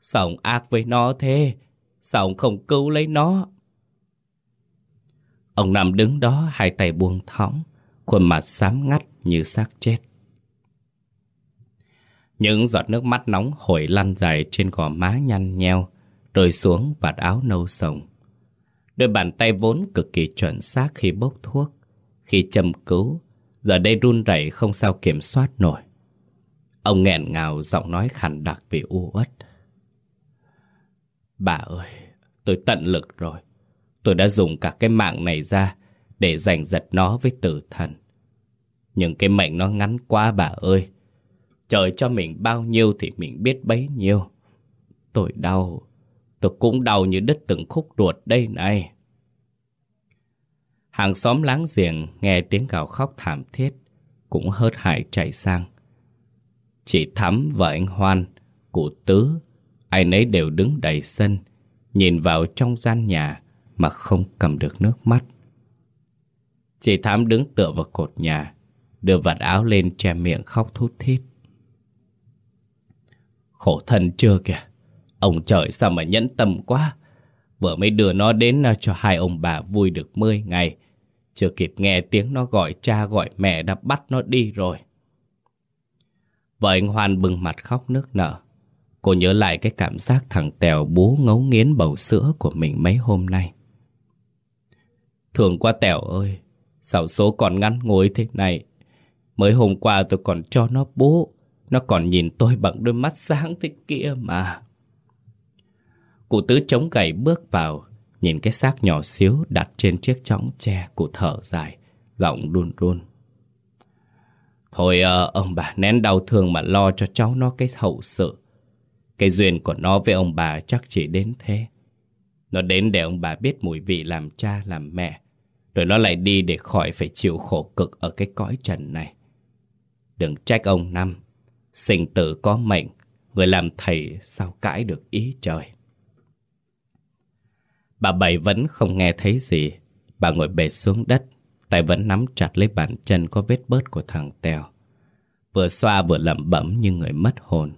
Sao ông ác với nó thế? Sao ông không cứu lấy nó? Ông nằm đứng đó, hai tay buông thõng, Khuôn mặt xám ngắt như xác chết. Những giọt nước mắt nóng hổi lăn dài trên gò má nhăn nheo Rơi xuống vạt áo nâu sồng. Đôi bàn tay vốn cực kỳ chuẩn xác khi bốc thuốc Khi châm cứu Giờ đây run rẩy không sao kiểm soát nổi. Ông nghẹn ngào giọng nói khàn đặc vì u uất. Bà ơi, tôi tận lực rồi. Tôi đã dùng cả cái mạng này ra Để giành giật nó với tử thần. Nhưng cái mệnh nó ngắn quá bà ơi. Trời cho mình bao nhiêu thì mình biết bấy nhiêu. Tôi đau. Tôi cũng đau như đứt từng khúc ruột đây này. Hàng xóm láng giềng nghe tiếng gào khóc thảm thiết Cũng hớt hải chạy sang. Chị Thắm và anh Hoan, cụ Tứ Ai nấy đều đứng đầy sân Nhìn vào trong gian nhà Mà không cầm được nước mắt. Chị Thắm đứng tựa vào cột nhà Đưa vạt áo lên che miệng khóc thút thít. Khổ thân chưa kìa Ông trời sao mà nhẫn tâm quá. Vừa mới đưa nó đến à, cho hai ông bà vui được 10 ngày. Chưa kịp nghe tiếng nó gọi cha gọi mẹ đã bắt nó đi rồi. Vợ anh Hoan bừng mặt khóc nước nở. Cô nhớ lại cái cảm giác thằng Tèo bú ngấu nghiến bầu sữa của mình mấy hôm nay. Thường qua Tèo ơi, sao số còn ngắn ngồi thế này? Mới hôm qua tôi còn cho nó bú, nó còn nhìn tôi bằng đôi mắt sáng thế kia mà. Cụ tứ chống gậy bước vào, nhìn cái xác nhỏ xíu đặt trên chiếc chõng tre, cụ thở dài, giọng run run. Thôi à, ông bà nén đau thương mà lo cho cháu nó cái hậu sự. Cái duyên của nó với ông bà chắc chỉ đến thế. Nó đến để ông bà biết mùi vị làm cha làm mẹ. Rồi nó lại đi để khỏi phải chịu khổ cực ở cái cõi trần này. Đừng trách ông Năm. Sinh tử có mệnh. Người làm thầy sao cãi được ý trời. Bà Bảy vẫn không nghe thấy gì. Bà ngồi bệt xuống đất. Tay vẫn nắm chặt lấy bàn chân có vết bớt của thằng Tèo. Vừa xoa vừa lẩm bẩm như người mất hồn.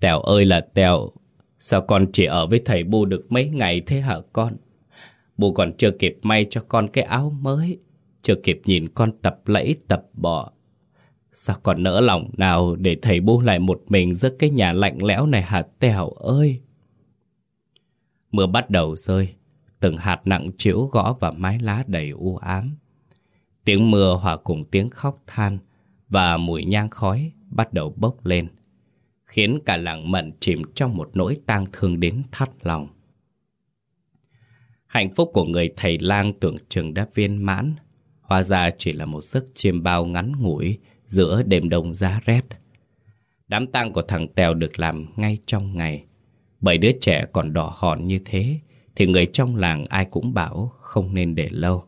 Tèo ơi là Tèo, sao con chỉ ở với thầy Bu được mấy ngày thế hả con? Bu còn chưa kịp may cho con cái áo mới, chưa kịp nhìn con tập lẫy tập bò. Sao còn nỡ lòng nào để thầy Bu lại một mình giữa cái nhà lạnh lẽo này hả Tèo ơi? Mưa bắt đầu rơi, từng hạt nặng trĩu gõ vào mái lá đầy u ám. Tiếng mưa hòa cùng tiếng khóc than và mùi nhang khói bắt đầu bốc lên khiến cả làng mận chìm trong một nỗi tang thương đến thắt lòng. Hạnh phúc của người thầy lang tưởng chừng đã viên mãn, hóa ra chỉ là một giấc chiêm bao ngắn ngủi giữa đêm đông giá rét. Đám tang của thằng Tèo được làm ngay trong ngày. Bảy đứa trẻ còn đỏ hòn như thế, thì người trong làng ai cũng bảo không nên để lâu.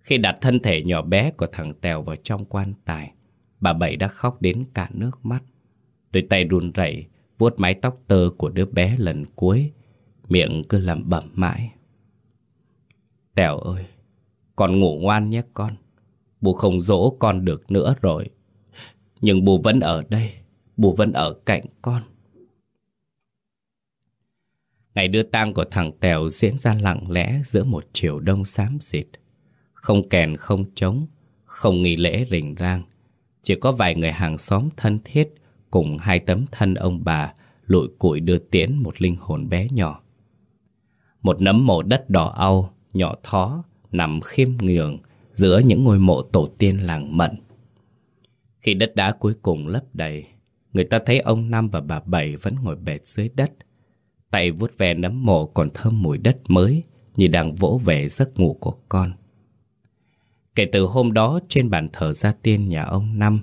Khi đặt thân thể nhỏ bé của thằng Tèo vào trong quan tài, bà Bảy đã khóc đến cả nước mắt. Đôi tay run rẩy vuốt mái tóc tơ của đứa bé lần cuối, miệng cứ lẩm bẩm mãi. Tèo ơi, con ngủ ngoan nhé con. Bố không dỗ con được nữa rồi. Nhưng bố vẫn ở đây. bù vẫn ở cạnh con. Ngày đưa tang của thằng Tèo diễn ra lặng lẽ giữa một chiều đông xám xịt. Không kèn không trống, không nghi lễ rình rang. Chỉ có vài người hàng xóm thân thiết cùng hai tấm thân ông bà lụi củi đưa tiễn một linh hồn bé nhỏ. Một nấm mộ đất đỏ au, nhỏ thó, nằm khiêm nhường giữa những ngôi mộ tổ tiên làng mận. Khi đất đá cuối cùng lấp đầy, người ta thấy ông Năm và bà Bảy vẫn ngồi bệt dưới đất. Tay vuốt ve nấm mộ còn thơm mùi đất mới như đang vỗ về giấc ngủ của con. Kể từ hôm đó trên bàn thờ gia tiên nhà ông Năm,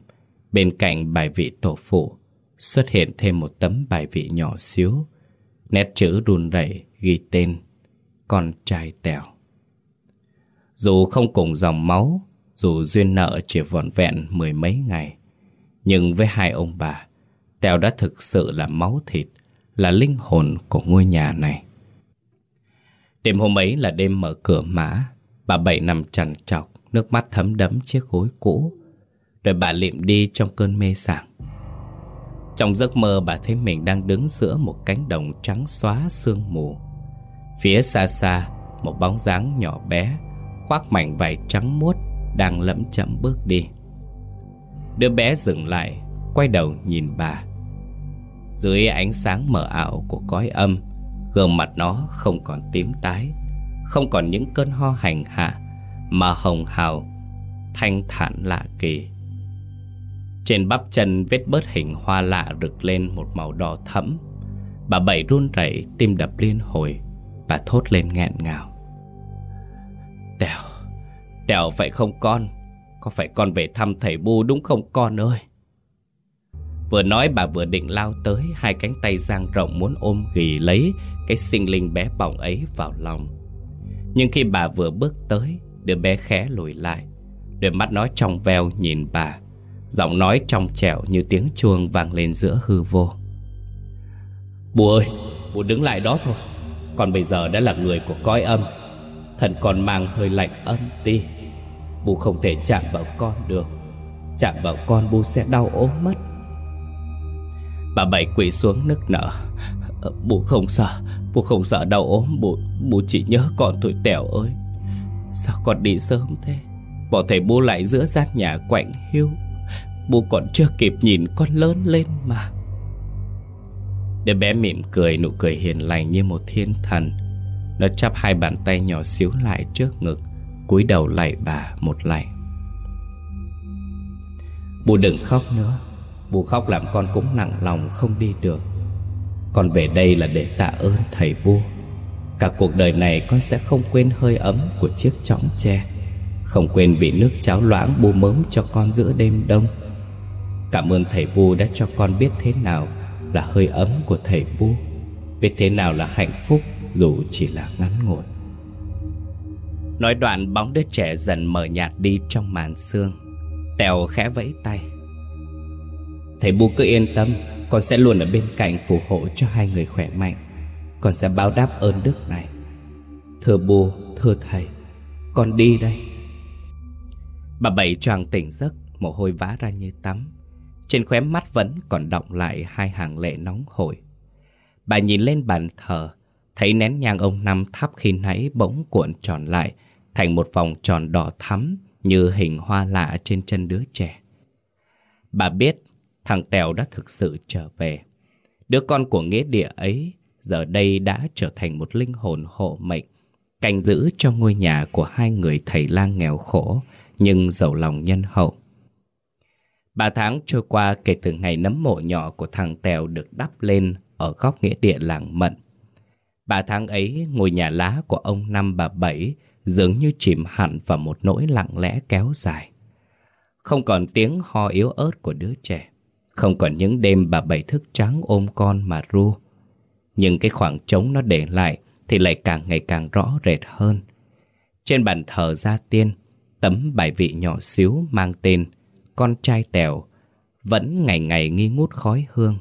bên cạnh bài vị tổ phụ, xuất hiện thêm một tấm bài vị nhỏ xíu, nét chữ đùn rẩy ghi tên con trai Tèo. Dù không cùng dòng máu, dù duyên nợ chỉ vòn vẹn mười mấy ngày, nhưng với hai ông bà, Tèo đã thực sự là máu thịt, là linh hồn của ngôi nhà này. Đêm hôm ấy là đêm mở cửa mã, bà Bảy nằm trằn trọc, nước mắt thấm đẫm chiếc gối cũ, rồi bà liệm đi trong cơn mê sảng. Trong giấc mơ bà thấy mình đang đứng giữa một cánh đồng trắng xóa sương mù. Phía xa xa, một bóng dáng nhỏ bé, khoác mảnh vải trắng muốt, đang lẫm chậm bước đi. Đứa bé dừng lại, quay đầu nhìn bà. Dưới ánh sáng mờ ảo của cõi âm, gương mặt nó không còn tím tái, không còn những cơn ho hành hạ, mà hồng hào, thanh thản lạ kỳ. Trên bắp chân vết bớt hình hoa lạ rực lên một màu đỏ thẫm. Bà Bảy run rẩy tim đập liên hồi. Bà thốt lên nghẹn ngào. Tèo, Tèo phải không con? Có phải con về thăm thầy Bu đúng không con ơi? Vừa nói bà vừa định lao tới Hai cánh tay giang rộng muốn ôm ghì lấy Cái sinh linh bé bỏng ấy vào lòng. Nhưng khi bà vừa bước tới Đứa bé khẽ lùi lại. Đôi mắt nó trong veo nhìn bà. Giọng nói trong trẻo như tiếng chuông vang lên giữa hư vô. Bố ơi, bố đứng lại đó thôi. Còn bây giờ đã là người của cõi âm. Thần còn mang hơi lạnh âm ti. Bu không thể chạm vào con được. Chạm vào con bu sẽ đau ốm mất. Bà Bảy quỳ xuống nức nở. Ờ, Bố không sợ Bố không sợ đau ốm Bố, bố chỉ nhớ con tuổi tèo ơi. Sao con đi sớm thế? Bỏ thầy bố lại giữa gian nhà quạnh hiu. Bố còn chưa kịp nhìn con lớn lên mà. Đứa bé mỉm cười Nụ cười hiền lành như một thiên thần. Nó chắp hai bàn tay nhỏ xíu lại trước ngực, cúi đầu lạy bà một lạy bù đừng khóc nữa. Bù khóc làm con cũng nặng lòng không đi được. Con về đây là để tạ ơn thầy bố. Cả cuộc đời này con sẽ không quên hơi ấm của chiếc chõng tre. Không quên vị nước cháo loãng bố mớm cho con giữa đêm đông. Cảm ơn thầy Bu đã cho con biết thế nào là hơi ấm của thầy Bu Biết thế nào là hạnh phúc dù chỉ là ngắn ngủi Nói đoạn bóng đứa trẻ dần mờ nhạt đi trong màn sương. Tèo khẽ vẫy tay. Thầy Bu cứ yên tâm Con sẽ luôn ở bên cạnh phù hộ cho hai người khỏe mạnh. Con sẽ báo đáp ơn đức này. Thưa Bu, thưa thầy Con đi đây. Bà Bảy choàng tỉnh giấc Mồ hôi vã ra như tắm. Trên khóe mắt vẫn còn động lại hai hàng lệ nóng hổi. Bà nhìn lên bàn thờ, thấy nén nhang ông Năm thắp khi nãy bỗng cuộn tròn lại thành một vòng tròn đỏ thắm như hình hoa lạ trên chân đứa trẻ. Bà biết thằng Tèo đã thực sự trở về. Đứa con của nghĩa địa ấy giờ đây đã trở thành một linh hồn hộ mệnh, canh giữ cho ngôi nhà của hai người thầy lang nghèo khổ nhưng giàu lòng nhân hậu. Ba tháng trôi qua kể từ ngày nấm mộ nhỏ của thằng Tèo được đắp lên ở góc nghĩa địa làng Mận. Ba tháng ấy, ngôi nhà lá của ông năm bà bảy dường như chìm hẳn vào một nỗi lặng lẽ kéo dài. Không còn tiếng ho yếu ớt của đứa trẻ. Không còn những đêm bà bảy thức trắng ôm con mà ru. Nhưng cái khoảng trống nó để lại thì lại càng ngày càng rõ rệt hơn. Trên bàn thờ gia tiên, tấm bài vị nhỏ xíu mang tên con trai tèo vẫn ngày ngày nghi ngút khói hương.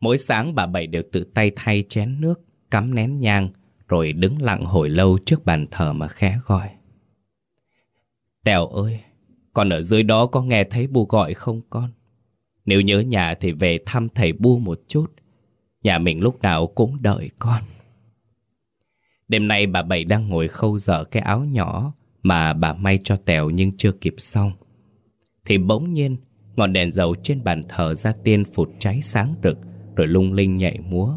Mỗi sáng bà Bảy đều tự tay thay chén nước, cắm nén nhang, rồi đứng lặng hồi lâu trước bàn thờ mà khẽ gọi. Tèo ơi, con ở dưới đó có nghe thấy bu gọi không con? Nếu nhớ nhà thì về thăm thầy Bu một chút. Nhà mình lúc nào cũng đợi con. Đêm nay bà Bảy đang ngồi khâu dở cái áo nhỏ mà bà may cho Tèo nhưng chưa kịp xong. Thì bỗng nhiên, ngọn đèn dầu trên bàn thờ gia tiên phụt cháy sáng rực rồi lung linh nhảy múa.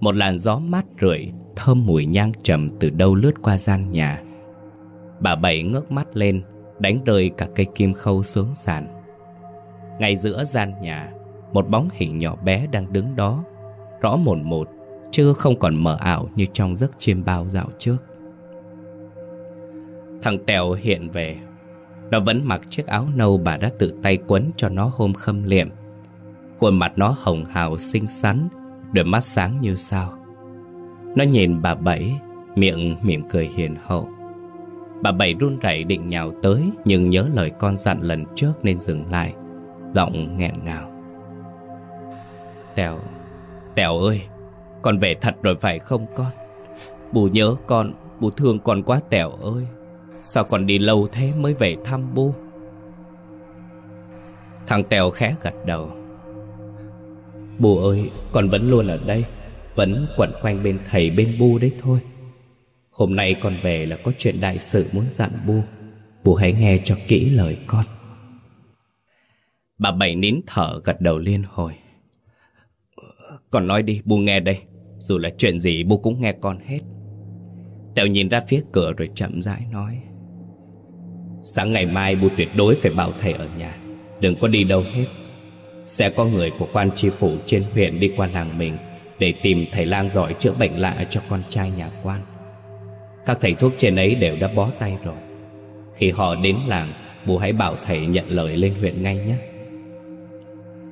Một làn gió mát rượi, thơm mùi nhang trầm từ đâu lướt qua gian nhà. Bà Bảy ngước mắt lên, đánh rơi cả cây kim khâu xuống sàn. Ngay giữa gian nhà, một bóng hình nhỏ bé đang đứng đó, rõ mồn một, chứ không còn mờ ảo như trong giấc chiêm bao dạo trước. Thằng Tèo hiện về, nó vẫn mặc chiếc áo nâu bà đã tự tay quấn cho nó hôm khâm liệm. Khuôn mặt nó hồng hào xinh xắn, đôi mắt sáng như sao. Nó nhìn bà Bảy, miệng mỉm cười hiền hậu. Bà Bảy run rẩy định nhào tới nhưng nhớ lời con dặn lần trước nên dừng lại, giọng nghẹn ngào. Tèo, Tèo ơi, con về thật rồi phải không con? Bù nhớ con, bù thương con quá Tèo ơi. Sao con đi lâu thế mới về thăm bu? Thằng Tèo khẽ gật đầu. Bù ơi, con vẫn luôn ở đây, vẫn quẩn quanh bên thầy bên bu đấy thôi. Hôm nay con về là có chuyện đại sự muốn dặn Bu Bù hãy nghe cho kỹ lời con. Bà Bảy nín thở gật đầu liên hồi. Con nói đi Bu nghe đây. Dù là chuyện gì Bu cũng nghe con hết. Tèo nhìn ra phía cửa rồi chậm rãi nói. Sáng ngày mai Bu tuyệt đối phải bảo thầy ở nhà. Đừng có đi đâu hết. Sẽ có người của quan tri phủ trên huyện đi qua làng mình Để tìm thầy lang giỏi chữa bệnh lạ cho con trai nhà quan. Các thầy thuốc trên ấy đều đã bó tay rồi. Khi họ đến làng, Bố hãy bảo thầy nhận lời lên huyện ngay nhé.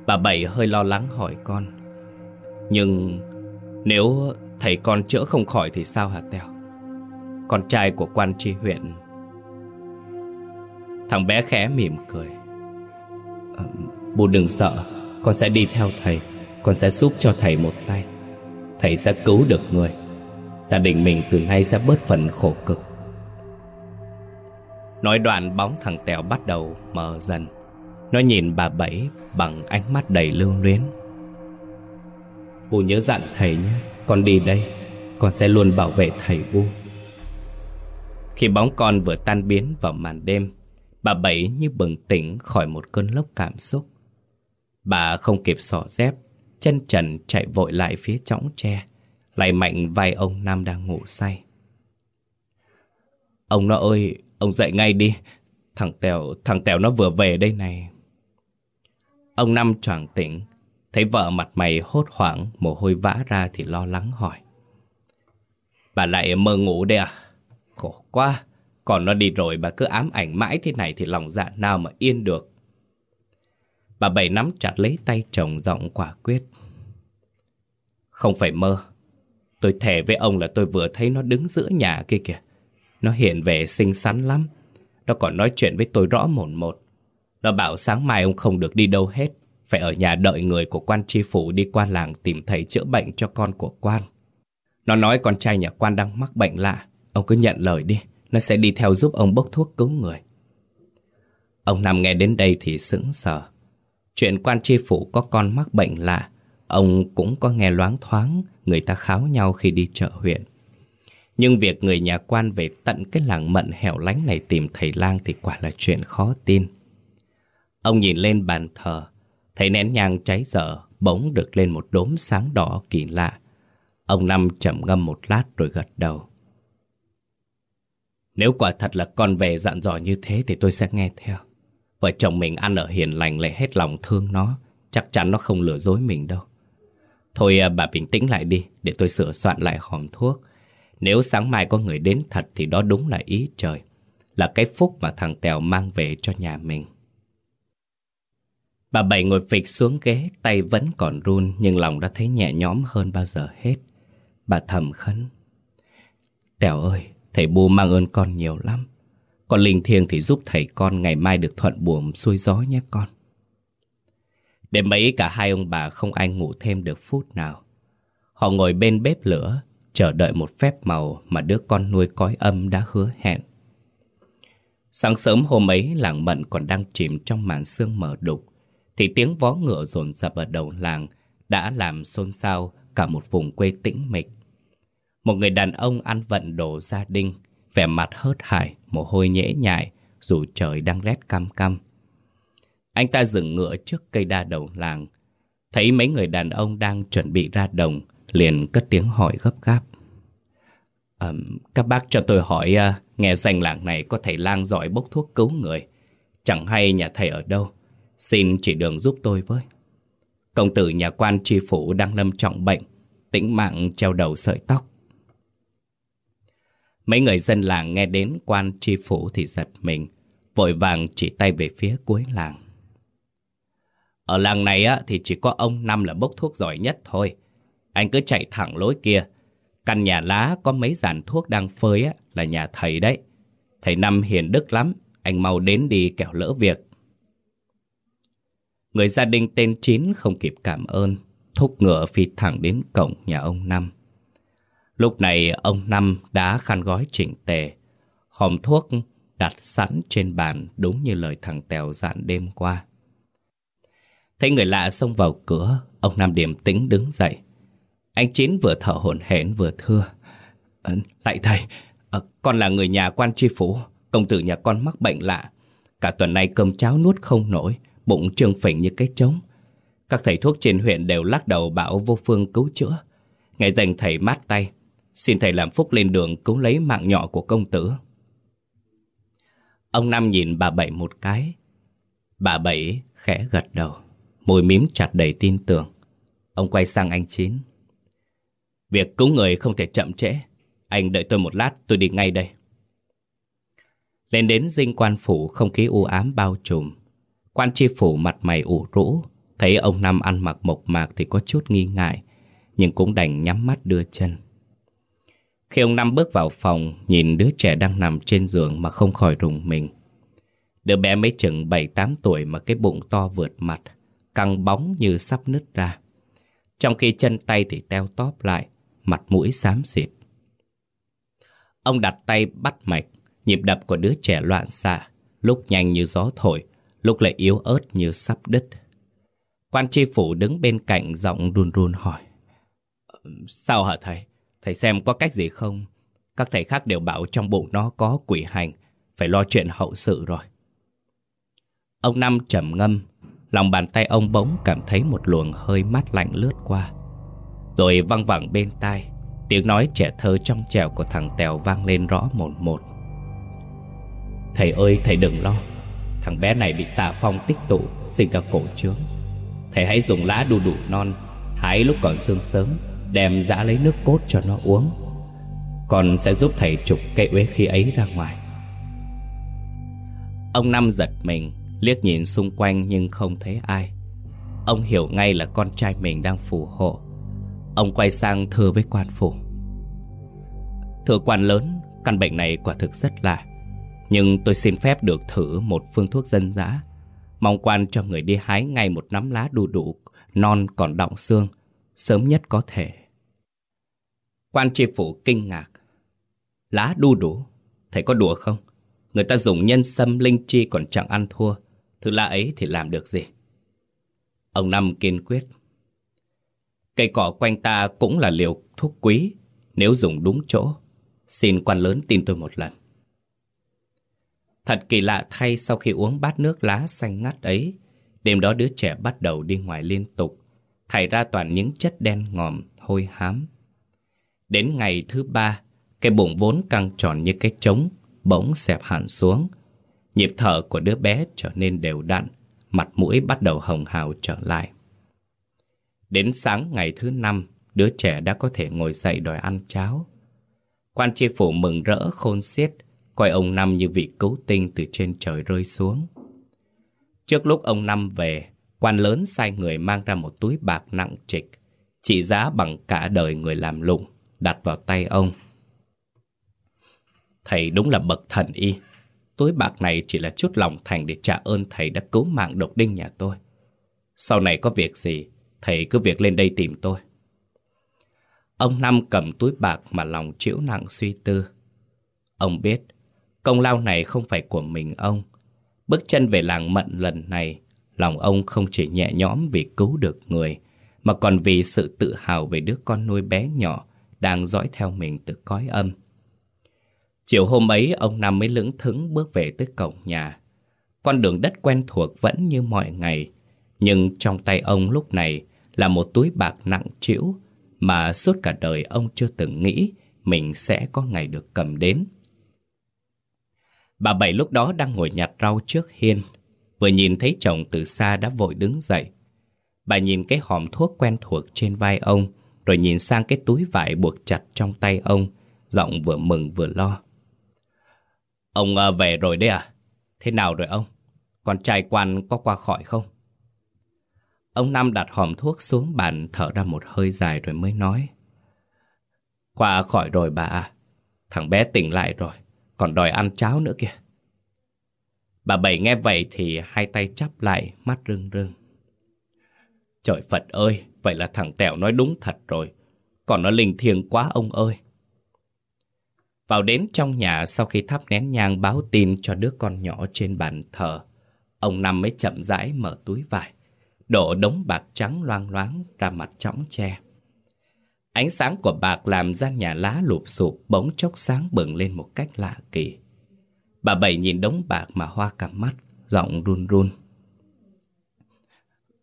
Bà Bảy hơi lo lắng hỏi con, Nhưng nếu thầy con chữa không khỏi thì sao hả Tèo? Con trai của quan tri huyện Thằng bé khẽ mỉm cười. Bố đừng sợ, Con sẽ đi theo thầy, Con sẽ giúp cho thầy một tay. Thầy sẽ cứu được người. Gia đình mình từ nay sẽ bớt phần khổ cực. Nói đoạn bóng thằng Tèo bắt đầu mờ dần. Nó nhìn bà Bảy bằng ánh mắt đầy lưu luyến. Bu nhớ dặn thầy nhé, Con đi đây, Con sẽ luôn bảo vệ thầy Bu Khi bóng con vừa tan biến vào màn đêm, Bà Bảy như bừng tỉnh khỏi một cơn lốc cảm xúc. Bà không kịp xỏ dép, Chân trần chạy vội lại phía chõng tre. Lại mạnh vai ông Nam đang ngủ say. Ông nó ơi, Ông dậy ngay đi. Thằng Tèo Thằng Tèo nó vừa về đây này. Ông Năm choàng tỉnh, Thấy vợ mặt mày hốt hoảng, Mồ hôi vã ra thì lo lắng hỏi. Bà lại mơ ngủ đây à? Khổ quá, Còn nó đi rồi bà cứ ám ảnh mãi thế này Thì lòng dạ nào mà yên được. Bà Bảy nắm chặt lấy tay chồng giọng quả quyết Không phải mơ Tôi thề với ông là tôi vừa thấy nó đứng giữa nhà kia kìa. Nó hiện về xinh xắn lắm. Nó còn nói chuyện với tôi rõ mồn một. Nó bảo sáng mai ông không được đi đâu hết. Phải ở nhà đợi người của quan tri phủ đi qua làng tìm thầy chữa bệnh cho con của quan. Nó nói con trai nhà quan đang mắc bệnh lạ. Ông cứ nhận lời đi. Nó sẽ đi theo giúp ông bốc thuốc cứu người. Ông nằm nghe đến đây thì sững sờ. Chuyện quan tri phủ có con mắc bệnh lạ Ông cũng có nghe loáng thoáng người ta kháo nhau khi đi chợ huyện. Nhưng việc người nhà quan về tận cái làng mận hẻo lánh này tìm thầy lang thì quả là chuyện khó tin. Ông nhìn lên bàn thờ, thấy nén nhang cháy dở bỗng được lên một đốm sáng đỏ kỳ lạ. Ông Năm chậm ngâm một lát rồi gật đầu. Nếu quả thật là con về dặn dò như thế thì tôi sẽ nghe theo. Vợ chồng mình ăn ở hiền lành lại hết lòng thương nó, chắc chắn nó không lừa dối mình đâu. Thôi à, bà bình tĩnh lại đi Để tôi sửa soạn lại hòm thuốc. Nếu sáng mai có người đến thật Thì đó đúng là ý trời Là cái phúc mà thằng Tèo mang về cho nhà mình. Bà Bảy ngồi phịch xuống ghế Tay vẫn còn run Nhưng lòng đã thấy nhẹ nhõm hơn bao giờ hết. Bà thầm khấn Tèo ơi Thầy Bu mang ơn con nhiều lắm còn linh thiêng thì giúp thầy con Ngày mai được thuận buồm xuôi gió nhé con Đêm ấy cả hai ông bà không ai ngủ thêm được phút nào. Họ ngồi bên bếp lửa, chờ đợi một phép màu mà đứa con nuôi cõi âm đã hứa hẹn. Sáng sớm hôm ấy làng mận còn đang chìm trong màn sương mờ đục, thì tiếng vó ngựa rồn rập ở đầu làng đã làm xôn xao cả một vùng quê tĩnh mịch. Một người đàn ông ăn vận đồ gia đình, vẻ mặt hớt hải, mồ hôi nhễ nhại, dù trời đang rét cam cam. Anh ta dừng ngựa trước cây đa đầu làng, thấy mấy người đàn ông đang chuẩn bị ra đồng, liền cất tiếng hỏi gấp gáp. À, các bác cho tôi hỏi, à, nghe danh làng này có thầy lang giỏi bốc thuốc cứu người. Chẳng hay nhà thầy ở đâu, xin chỉ đường giúp tôi với. Công tử nhà quan tri phủ đang lâm trọng bệnh, tĩnh mạng treo đầu sợi tóc. Mấy người dân làng nghe đến quan tri phủ thì giật mình, vội vàng chỉ tay về phía cuối làng. Ở làng này á, thì chỉ có ông Năm là bốc thuốc giỏi nhất thôi. Anh cứ chạy thẳng lối kia. Căn nhà lá có mấy dàn thuốc đang phơi á, là nhà thầy đấy. Thầy Năm hiền đức lắm, anh mau đến đi kẻo lỡ việc. Người gia đình tên Chín không kịp cảm ơn, thúc ngựa phi thẳng đến cổng nhà ông Năm. Lúc này ông Năm đã khăn gói chỉnh tề, hòm thuốc đặt sẵn trên bàn đúng như lời thằng Tèo dặn đêm qua. Thấy người lạ xông vào cửa, ông Năm điềm tĩnh đứng dậy. Anh Chín vừa thở hổn hển vừa thưa. Lại thầy, ờ, con là người nhà quan tri phủ, công tử nhà con mắc bệnh lạ. Cả tuần nay cơm cháo nuốt không nổi, bụng trương phình như cái trống. Các thầy thuốc trên huyện đều lắc đầu bảo vô phương cứu chữa. Ngày dành thầy mát tay, xin thầy làm phúc lên đường cứu lấy mạng nhỏ của công tử. Ông Năm nhìn bà Bảy một cái. Bà Bảy khẽ gật đầu, môi mím chặt đầy tin tưởng. Ông quay sang anh Chín. Việc cứu người không thể chậm trễ. Anh đợi tôi một lát, tôi đi ngay đây. Lên đến dinh quan phủ, không khí u ám bao trùm. Quan tri phủ mặt mày ủ rũ, thấy ông Năm ăn mặc mộc mạc thì có chút nghi ngại, nhưng cũng đành nhắm mắt đưa chân. Khi ông Năm bước vào phòng, nhìn đứa trẻ đang nằm trên giường mà không khỏi rùng mình. Đứa bé mới chừng 7-8 tuổi mà cái bụng to vượt mặt, căng bóng như sắp nứt ra. Trong khi chân tay thì teo tóp lại, mặt mũi xám xịt. Ông đặt tay bắt mạch, nhịp đập của đứa trẻ loạn xạ, lúc nhanh như gió thổi, lúc lại yếu ớt như sắp đứt. Quan tri phủ đứng bên cạnh giọng run run hỏi. Ờ, sao hả thầy? Thầy xem có cách gì không? Các thầy khác đều bảo trong bụng nó có quỷ hành, phải lo chuyện hậu sự rồi. Ông Năm trầm ngâm, lòng bàn tay ông bỗng cảm thấy một luồng hơi mát lạnh lướt qua. Rồi văng vẳng bên tai, tiếng nói trẻ thơ trong trẻo của thằng Tèo vang lên rõ một một. Thầy ơi, thầy đừng lo. Thằng bé này bị tà phong tích tụ, sinh ra cổ trướng. Thầy hãy dùng lá đu đủ non, hái lúc còn sương sớm, đem dã lấy nước cốt cho nó uống. Còn sẽ giúp thầy trục cây uế khi ấy ra ngoài. Ông Năm giật mình, liếc nhìn xung quanh nhưng không thấy ai. Ông hiểu ngay là con trai mình đang phù hộ. Ông quay sang thưa với quan phủ. Thưa quan lớn, căn bệnh này quả thực rất lạ. Nhưng tôi xin phép được thử một phương thuốc dân dã. Mong quan cho người đi hái ngay một nắm lá đu đủ, non còn đọng xương, sớm nhất có thể. Quan tri phủ kinh ngạc. Lá đu đủ, thầy có đùa không? Người ta dùng nhân sâm linh chi còn chẳng ăn thua. Thứ lạ ấy thì làm được gì? Ông Năm kiên quyết. Cây cỏ quanh ta cũng là liều thuốc quý nếu dùng đúng chỗ. Xin quan lớn tin tôi một lần. Thật kỳ lạ thay sau khi uống bát nước lá xanh ngắt ấy, đêm đó đứa trẻ bắt đầu đi ngoài liên tục, thải ra toàn những chất đen ngòm, hôi hám. Đến ngày thứ ba, cái bụng vốn căng tròn như cái trống, bỗng xẹp hẳn xuống. Nhịp thở của đứa bé trở nên đều đặn, mặt mũi bắt đầu hồng hào trở lại. Đến sáng ngày thứ năm, đứa trẻ đã có thể ngồi dậy đòi ăn cháo. Quan tri phủ mừng rỡ khôn xiết, coi ông Năm như vị cứu tinh từ trên trời rơi xuống. Trước lúc ông Năm về, quan lớn sai người mang ra một túi bạc nặng trịch, trị giá bằng cả đời người làm lụng, đặt vào tay ông. Thầy đúng là bậc thần y. Túi bạc này chỉ là chút lòng thành để trả ơn thầy đã cứu mạng độc đinh nhà tôi. Sau này có việc gì, thầy cứ việc lên đây tìm tôi. Ông Năm cầm túi bạc mà lòng chịu nặng suy tư. Ông biết, công lao này không phải của mình ông. Bước chân về làng mận lần này Lòng ông không chỉ nhẹ nhõm vì cứu được người, mà còn vì sự tự hào về đứa con nuôi bé nhỏ đang dõi theo mình từ cõi âm. Chiều hôm ấy, ông Năm mới lững thững bước về tới cổng nhà. Con đường đất quen thuộc vẫn như mọi ngày, nhưng trong tay ông lúc này là một túi bạc nặng trĩu mà suốt cả đời ông chưa từng nghĩ mình sẽ có ngày được cầm đến. Bà Bảy lúc đó đang ngồi nhặt rau trước hiên, vừa nhìn thấy chồng từ xa đã vội đứng dậy. Bà nhìn cái hòm thuốc quen thuộc trên vai ông, rồi nhìn sang cái túi vải buộc chặt trong tay ông, giọng vừa mừng vừa lo. Ông à, về rồi đấy à? Thế nào rồi ông? Con trai quan có qua khỏi không? Ông Năm đặt hòm thuốc xuống bàn thở ra một hơi dài rồi mới nói. Qua khỏi rồi bà à. Thằng bé tỉnh lại rồi, còn đòi ăn cháo nữa kìa. Bà Bảy nghe vậy thì hai tay chắp lại, mắt rưng rưng. Trời Phật ơi, vậy là thằng Tèo nói đúng thật rồi. Còn nó linh thiêng quá ông ơi. Vào đến trong nhà sau khi thắp nén nhang báo tin cho đứa con nhỏ trên bàn thờ. Ông Năm mới chậm rãi mở túi vải, đổ đống bạc trắng loang loáng ra mặt chõng tre. Ánh sáng của bạc làm gian nhà lá lụp sụp bỗng chốc sáng bừng lên một cách lạ kỳ. Bà Bảy nhìn đống bạc mà hoa cả mắt, giọng run run.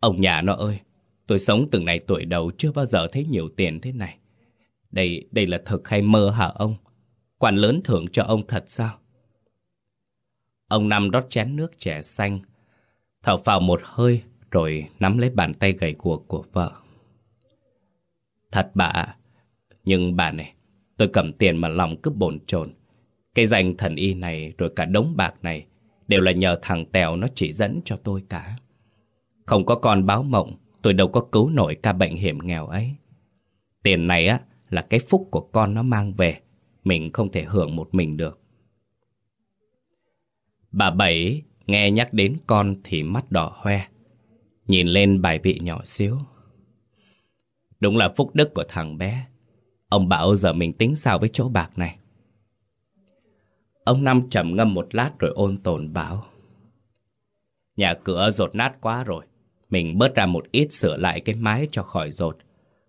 Ông nhà nó ơi, tôi sống từng này tuổi đầu chưa bao giờ thấy nhiều tiền thế này. Đây, đây là thực hay mơ hả ông? Quản lớn thưởng cho ông thật sao? Ông Năm rót chén nước trẻ xanh, thở vào một hơi rồi nắm lấy bàn tay gầy cuộc của vợ. Thật bà nhưng bà này, tôi cầm tiền mà lòng cứ bồn chồn. Cái danh thần y này rồi cả đống bạc này đều là nhờ thằng Tèo nó chỉ dẫn cho tôi cả. Không có con báo mộng, tôi đâu có cứu nổi ca bệnh hiểm nghèo ấy. Tiền này á là cái phúc của con nó mang về, mình không thể hưởng một mình được. Bà Bảy nghe nhắc đến con thì mắt đỏ hoe, nhìn lên bài vị nhỏ xíu. Đúng là phúc đức của thằng bé. Ông bảo giờ mình tính sao với chỗ bạc này. Ông Năm trầm ngâm một lát rồi ôn tồn bảo. Nhà cửa rột nát quá rồi. Mình bớt ra một ít sửa lại cái mái cho khỏi rột.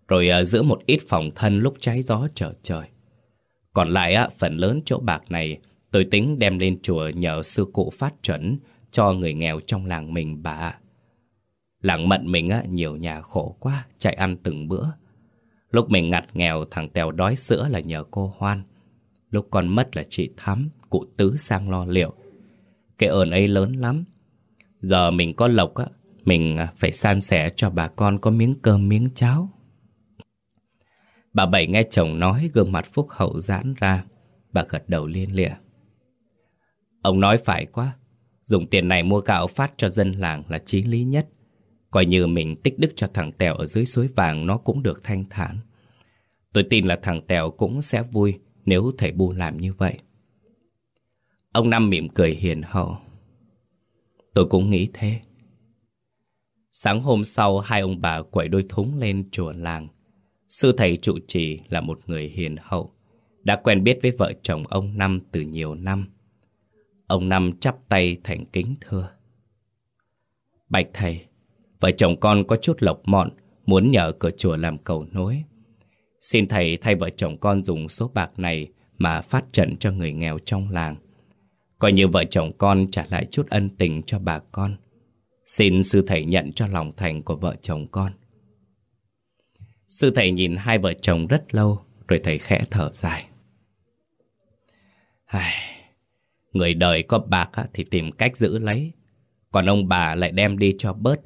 Rồi à, giữ một ít phòng thân lúc cháy gió trở trời. Còn lại à, phần lớn chỗ bạc này tôi tính đem lên chùa nhờ sư cụ phát chuẩn cho người nghèo trong làng mình bà. Làng mận mình à, nhiều nhà khổ quá, chạy ăn từng bữa. Lúc mình ngặt nghèo thằng Tèo đói sữa là nhờ cô Hoan. Lúc con mất là chị Thắm, cụ Tứ sang lo liệu. Cái ơn ấy lớn lắm. Giờ mình có lộc á, mình à, phải san sẻ cho bà con có miếng cơm, miếng cháo. Bà Bảy nghe chồng nói, gương mặt phúc hậu giãn ra. Bà gật đầu liên lịa. Ông nói phải quá. Dùng tiền này mua gạo phát cho dân làng là chí lý nhất. Coi như mình tích đức cho thằng Tèo ở dưới suối vàng, nó cũng được thanh thản. Tôi tin là thằng Tèo cũng sẽ vui nếu thầy Bu làm như vậy. Ông Năm mỉm cười hiền hậu. Tôi cũng nghĩ thế. Sáng hôm sau, hai ông bà quẩy đôi thúng lên chùa làng. Sư thầy trụ trì là một người hiền hậu, đã quen biết với vợ chồng ông Năm từ nhiều năm. Ông Năm chắp tay thành kính thưa. Bạch thầy, vợ chồng con có chút lộc mọn, muốn nhờ cửa chùa làm cầu nối. Xin thầy thay vợ chồng con dùng số bạc này mà phát trận cho người nghèo trong làng. Coi như vợ chồng con trả lại chút ân tình cho bà con. Xin sư thầy nhận cho lòng thành của vợ chồng con. Sư thầy nhìn hai vợ chồng rất lâu, rồi thầy khẽ thở dài. Ai... Người đời có bạc thì tìm cách giữ lấy, còn ông bà lại đem đi cho bớt.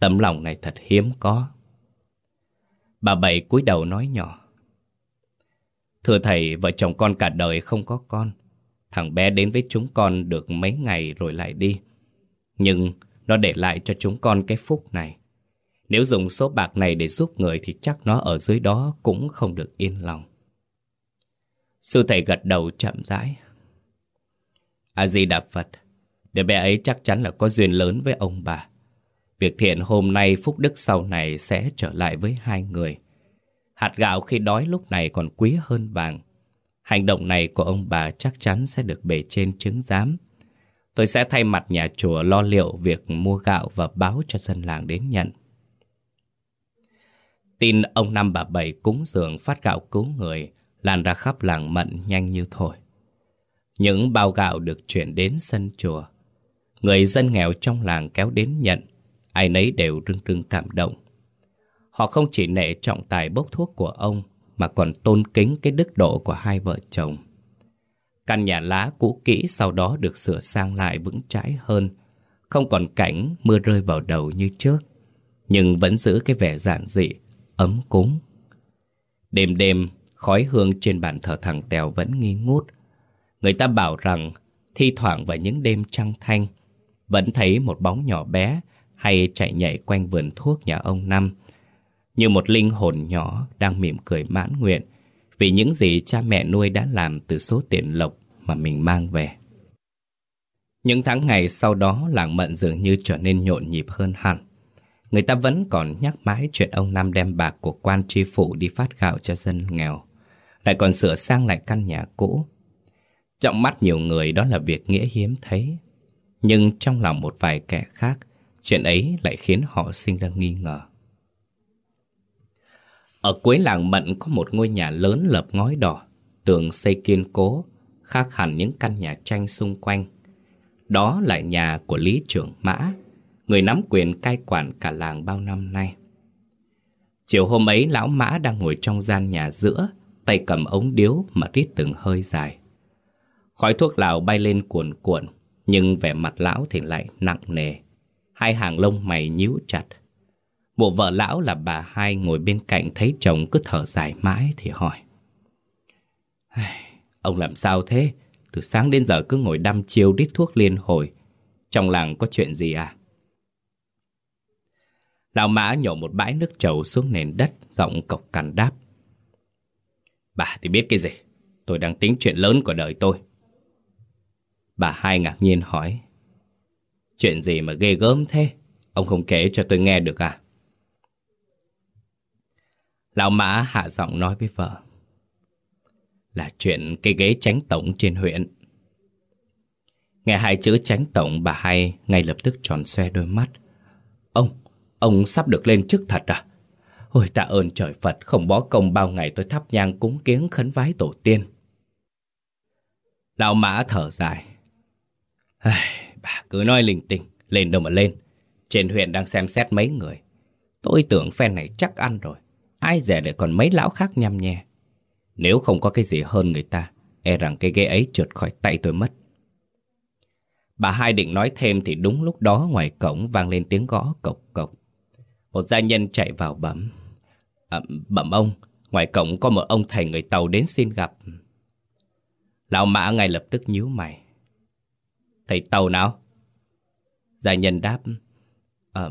Tấm lòng này thật hiếm có. Bà Bảy cúi đầu nói nhỏ. Thưa thầy, vợ chồng con cả đời không có con. Thằng bé đến với chúng con được mấy ngày rồi lại đi. Nhưng nó để lại cho chúng con cái phúc này. Nếu dùng số bạc này để giúp người thì chắc nó ở dưới đó cũng không được yên lòng. Sư thầy gật đầu chậm rãi. A-di-đà Phật, đứa bé ấy chắc chắn là có duyên lớn với ông bà. Việc thiện hôm nay phúc đức sau này sẽ trở lại với hai người. Hạt gạo khi đói lúc này còn quý hơn vàng. Hành động này của ông bà chắc chắn sẽ được bề trên chứng giám. Tôi sẽ thay mặt nhà chùa lo liệu việc mua gạo và báo cho dân làng đến nhận. Tin ông năm bà bảy cúng dường phát gạo cứu người lan ra khắp làng mận nhanh như thôi. Những bao gạo được chuyển đến sân chùa. Người dân nghèo trong làng kéo đến nhận, ai nấy đều rưng rưng cảm động. Họ không chỉ nể trọng tài bốc thuốc của ông, mà còn tôn kính cái đức độ của hai vợ chồng. Căn nhà lá cũ kỹ sau đó được sửa sang lại vững chãi hơn, không còn cảnh mưa rơi vào đầu như trước, nhưng vẫn giữ cái vẻ giản dị, ấm cúng. Đêm đêm, khói hương trên bàn thờ thằng Tèo vẫn nghi ngút. Người ta bảo rằng, thi thoảng vào những đêm trăng thanh, vẫn thấy một bóng nhỏ bé hay chạy nhảy quanh vườn thuốc nhà ông Năm, như một linh hồn nhỏ đang mỉm cười mãn nguyện vì những gì cha mẹ nuôi đã làm từ số tiền lộc mà mình mang về. Những tháng ngày sau đó làng mận dường như trở nên nhộn nhịp hơn hẳn. Người ta vẫn còn nhắc mãi chuyện ông Nam đem bạc của quan tri phủ đi phát gạo cho dân nghèo. Lại còn sửa sang lại căn nhà cũ. Trong mắt nhiều người đó là việc nghĩa hiếm thấy. Nhưng trong lòng một vài kẻ khác, chuyện ấy lại khiến họ sinh ra nghi ngờ. Ở cuối làng Mận có một ngôi nhà lớn lợp ngói đỏ, tường xây kiên cố, khác hẳn những căn nhà tranh xung quanh. Đó là nhà của Lý Trưởng Mã, người nắm quyền cai quản cả làng bao năm nay. Chiều hôm ấy lão Mã đang ngồi trong gian nhà giữa, tay cầm ống điếu mà rít từng hơi dài. Khói thuốc lào bay lên cuồn cuộn, nhưng vẻ mặt lão thì lại nặng nề. Hai hàng lông mày nhíu chặt. Bộ vợ lão là bà hai ngồi bên cạnh thấy chồng cứ thở dài mãi thì hỏi. Ông làm sao thế? Từ sáng đến giờ cứ ngồi đăm chiêu đít thuốc liên hồi. Trong làng có chuyện gì à? Lão mã nhổ một bãi nước trầu xuống nền đất, giọng cộc cằn đáp. Bà thì biết cái gì? Tôi đang tính chuyện lớn của đời tôi. Bà hai ngạc nhiên hỏi. Chuyện gì mà ghê gớm thế? Ông không kể cho tôi nghe được à? Lão Mã hạ giọng nói với vợ. Là chuyện cái ghế tránh tổng trên huyện. Nghe hai chữ tránh tổng bà hai ngay lập tức tròn xoe đôi mắt. Ông, ông sắp được lên chức thật à? Ôi tạ ơn trời Phật không bó công bao ngày tôi thắp nhang cúng kiến khấn vái tổ tiên. Lão Mã thở dài. Ai, bà cứ nói linh tinh, lên đâu mà lên. Trên huyện đang xem xét mấy người. Tôi tưởng phen này chắc ăn rồi. Ai dè lại còn mấy lão khác nhăm nhe. Nếu không có cái gì hơn người ta, e rằng cái ghế ấy trượt khỏi tay tôi mất. Bà hai định nói thêm thì đúng lúc đó ngoài cổng vang lên tiếng gõ cộc cộc. Một gia nhân chạy vào bẩm. À, bẩm ông, ngoài cổng có một ông thầy người Tàu đến xin gặp. Lão Mã ngay lập tức nhíu mày. Thầy Tàu nào? Gia nhân đáp. À,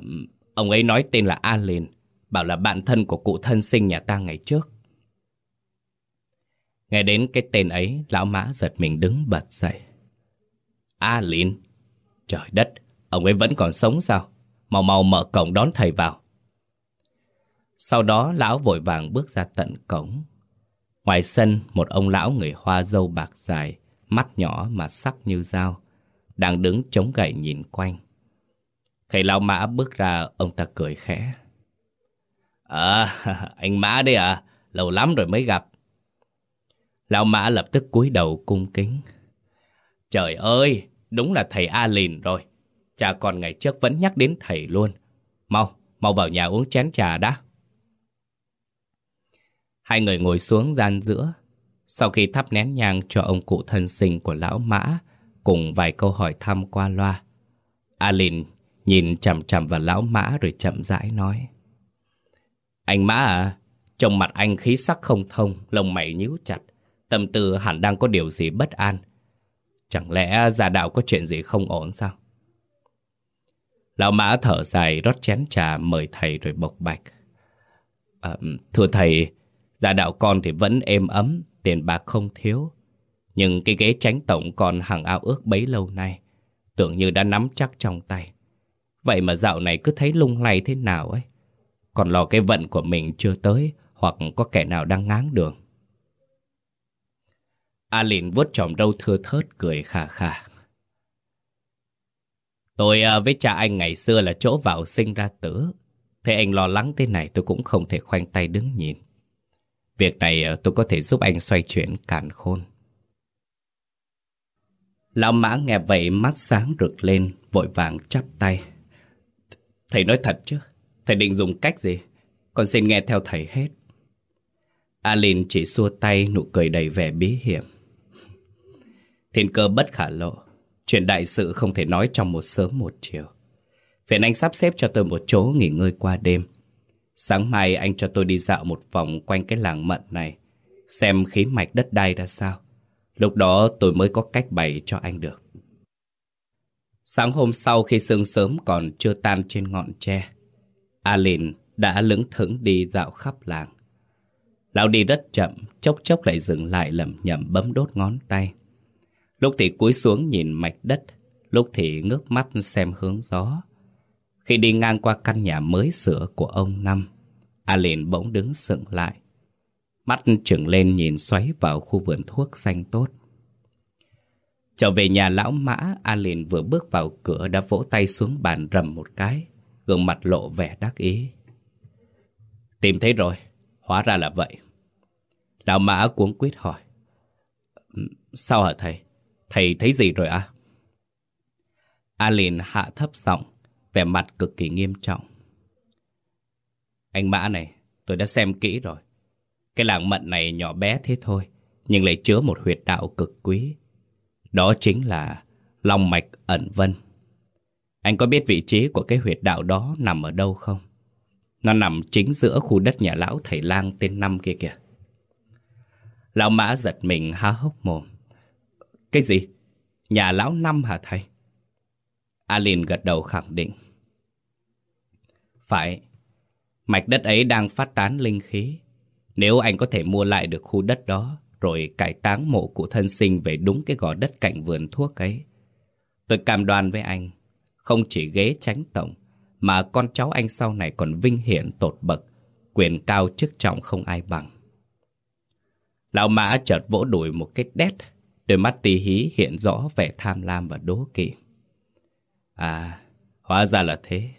ông ấy nói tên là A Liên, bảo là bạn thân của cụ thân sinh nhà ta ngày trước. Nghe đến cái tên ấy, lão mã giật mình đứng bật dậy. A lin trời đất, ông ấy vẫn còn sống sao? Mau mau mở cổng đón thầy vào. Sau đó lão vội vàng bước ra tận cổng. Ngoài sân, một ông lão người hoa dâu bạc dài, mắt nhỏ mà sắc như dao, đang đứng chống gậy nhìn quanh. Thầy lão mã bước ra, ông ta cười khẽ. À, anh Mã đây à, lâu lắm rồi mới gặp. Lão Mã lập tức cúi đầu cung kính. Trời ơi, đúng là thầy A Lìn rồi. Cha còn ngày trước vẫn nhắc đến thầy luôn. Mau, mau vào nhà uống chén trà đã. Hai người ngồi xuống gian giữa. Sau khi thắp nén nhang cho ông cụ thân sinh của lão Mã, cùng vài câu hỏi thăm qua loa. A Lìn nhìn chằm chằm vào lão Mã rồi chậm rãi nói. Anh Mã à, trong mặt anh khí sắc không thông, lông mày nhíu chặt. Tâm tư hẳn đang có điều gì bất an. Chẳng lẽ gia đạo có chuyện gì không ổn sao? Lão Mã thở dài rót chén trà mời thầy rồi bộc bạch. À, thưa thầy, gia đạo con thì vẫn êm ấm, tiền bạc không thiếu. Nhưng cái ghế tránh tổng còn hàng ao ước bấy lâu nay, tưởng như đã nắm chắc trong tay. Vậy mà dạo này cứ thấy lung lay thế nào ấy. Còn lo cái vận của mình chưa tới Hoặc có kẻ nào đang ngáng đường A Lìn vuốt tròm râu thưa thớt cười khà khà Tôi à, với cha anh ngày xưa là chỗ vào sinh ra tử. Thế anh lo lắng thế này tôi cũng không thể khoanh tay đứng nhìn. Việc này à, tôi có thể giúp anh xoay chuyển càn khôn. Lão mã nghe vậy mắt sáng rực lên, vội vàng chắp tay. Thầy nói thật chứ, thầy định dùng cách gì? Con xin nghe theo thầy hết. Alin chỉ xua tay nụ cười đầy vẻ bí hiểm. Thiên cơ bất khả lộ, chuyện đại sự không thể nói trong một sớm một chiều. Phiền anh sắp xếp cho tôi một chỗ nghỉ ngơi qua đêm. Sáng mai anh cho tôi đi dạo một vòng quanh cái làng mận này, xem khí mạch đất đai ra sao. Lúc đó tôi mới có cách bày cho anh được. Sáng hôm sau khi sương sớm còn chưa tan trên ngọn tre, Alin đã lững thững đi dạo khắp làng. Lão đi rất chậm, chốc chốc lại dừng lại lầm nhầm bấm đốt ngón tay. Lúc thì cúi xuống nhìn mạch đất, lúc thì ngước mắt xem hướng gió. Khi đi ngang qua căn nhà mới sửa của ông Năm, Alin bỗng đứng sững lại. Mắt trừng lên nhìn xoáy vào khu vườn thuốc xanh tốt. Trở về nhà lão mã, Alin vừa bước vào cửa đã vỗ tay xuống bàn rầm một cái, gương mặt lộ vẻ đắc ý. Tìm thấy rồi, hóa ra là vậy. Lão mã cuống quýt hỏi. Sao hả thầy? Thầy thấy gì rồi à? Alin hạ thấp giọng, vẻ mặt cực kỳ nghiêm trọng. Anh Mã này, tôi đã xem kỹ rồi. Cái làng mận này nhỏ bé thế thôi, nhưng lại chứa một huyệt đạo cực quý. Đó chính là Long Mạch Ẩn Vân. Anh có biết vị trí của cái huyệt đạo đó nằm ở đâu không? Nó nằm chính giữa khu đất nhà lão thầy lang tên Năm kia kìa. Lão Mã giật mình há hốc mồm. Cái gì? Nhà lão Năm hả thầy? Alin gật đầu khẳng định. Phải, mạch đất ấy đang phát tán linh khí. Nếu anh có thể mua lại được khu đất đó, rồi cải táng mộ cụ thân sinh về đúng cái gò đất cạnh vườn thuốc ấy, tôi cam đoan với anh, không chỉ ghế tránh tổng, mà con cháu anh sau này còn vinh hiển tột bậc, quyền cao chức trọng không ai bằng. Lão Mã chợt vỗ đùi một cái đét, đôi mắt tì hí hiện rõ vẻ tham lam và đố kỵ. À, hóa ra là thế.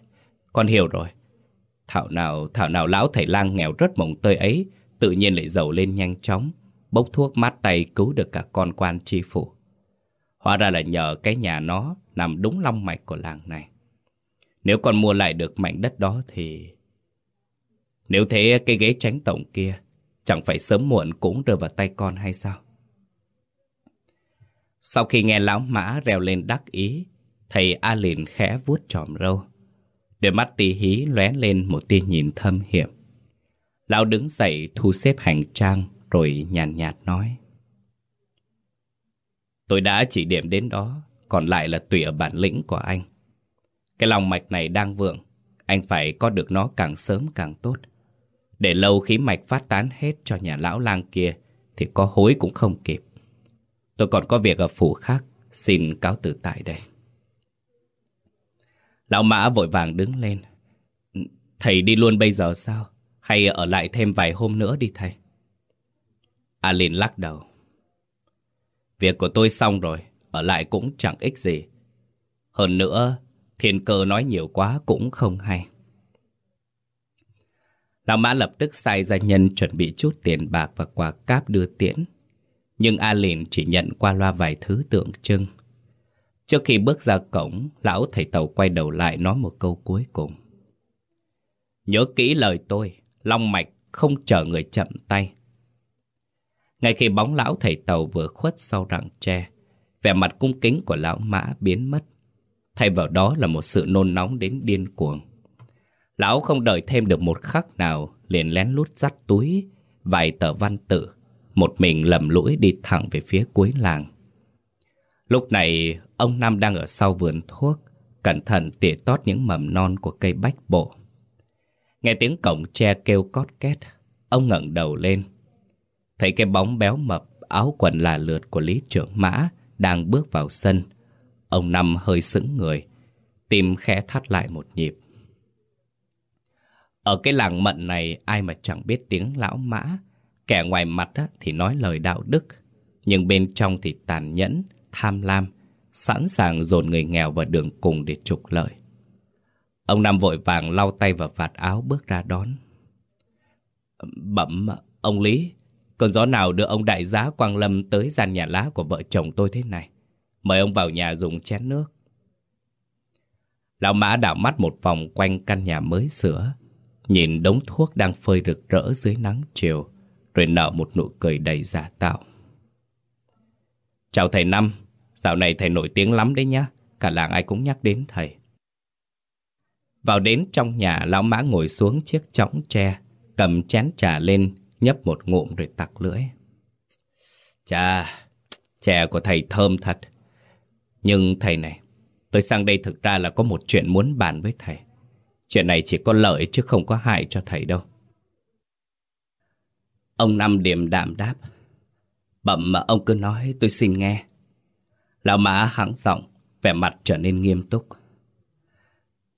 Con hiểu rồi. Thảo nào, thảo nào lão thầy lang nghèo rất mồng tơi ấy, tự nhiên lại giàu lên nhanh chóng, bốc thuốc mát tay cứu được cả con quan chi phủ. Hóa ra là nhờ cái nhà nó nằm đúng long mạch của làng này. Nếu con mua lại được mảnh đất đó thì... Nếu thế cái ghế tránh tổng kia Chẳng phải sớm muộn cũng rơi vào tay con hay sao? Sau khi nghe lão mã reo lên đắc ý Thầy A Lìn khẽ vuốt tròm râu. Đôi mắt tí hí lóe lên một tia nhìn thâm hiểm. Lão đứng dậy thu xếp hành trang Rồi nhàn nhạt, nhạt nói. Tôi đã chỉ điểm đến đó, Còn lại là tùy ở bản lĩnh của anh. Cái lòng mạch này đang vượng, Anh phải có được nó càng sớm càng tốt. Để lâu khí mạch phát tán hết cho nhà lão lang kia, Thì có hối cũng không kịp. Tôi còn có việc ở phủ khác, Xin cáo từ tại đây. Lão mã vội vàng đứng lên. Thầy đi luôn bây giờ sao? Hay ở lại thêm vài hôm nữa đi thầy? Alin lắc đầu. Việc của tôi xong rồi Ở lại cũng chẳng ích gì Hơn nữa Thiên cơ nói nhiều quá cũng không hay Lão Mã lập tức sai gia nhân chuẩn bị chút tiền bạc và quà cáp đưa tiễn. Nhưng A Lìn chỉ nhận qua loa vài thứ tượng trưng. Trước khi bước ra cổng, lão thầy tàu quay đầu lại nói một câu cuối cùng. Nhớ kỹ lời tôi, Long Mạch không chờ người chậm tay. Ngay khi bóng lão thầy tàu vừa khuất sau rặng tre, vẻ mặt cung kính của lão mã biến mất. Thay vào đó là một sự nôn nóng đến điên cuồng. Lão không đợi thêm được một khắc nào liền lén lút dắt túi vài tờ văn tự một mình lầm lũi đi thẳng về phía cuối làng Lúc này ông Nam đang ở sau vườn thuốc Cẩn thận tỉa tót những mầm non của cây bách bộ Nghe tiếng cổng tre kêu cót két Ông ngẩng đầu lên Thấy cái bóng béo mập áo quần là lượt của lý trưởng mã Đang bước vào sân Ông Năm hơi sững người Tim khẽ thắt lại một nhịp ở cái làng mận này ai mà chẳng biết tiếng lão mã. Kẻ ngoài mặt thì nói lời đạo đức, nhưng bên trong thì tàn nhẫn, tham lam sẵn sàng dồn người nghèo vào đường cùng để trục lợi. Ông Năm vội vàng lau tay vào vạt áo bước ra đón. Bẩm, ông Lý, còn gió nào đưa ông đại giá Quang Lâm tới gian nhà lá của vợ chồng tôi thế này? Mời ông vào nhà dùng chén nước. Lão Mã đảo mắt một vòng quanh căn nhà mới sửa, nhìn đống thuốc đang phơi rực rỡ dưới nắng chiều, rồi nở một nụ cười đầy giả tạo. Chào thầy Năm, dạo này thầy nổi tiếng lắm đấy nhá, cả làng ai cũng nhắc đến thầy. Vào đến trong nhà, lão mã ngồi xuống chiếc chõng tre, cầm chén trà lên, nhấp một ngụm rồi tặc lưỡi. Chà, chè của thầy thơm thật. Nhưng thầy này, tôi sang đây thực ra là có một chuyện muốn bàn với thầy. Chuyện này chỉ có lợi chứ không có hại cho thầy đâu. Ông Năm điềm đạm đáp. Bậm mà ông cứ nói tôi xin nghe. Lão Mã hắng giọng, vẻ mặt trở nên nghiêm túc.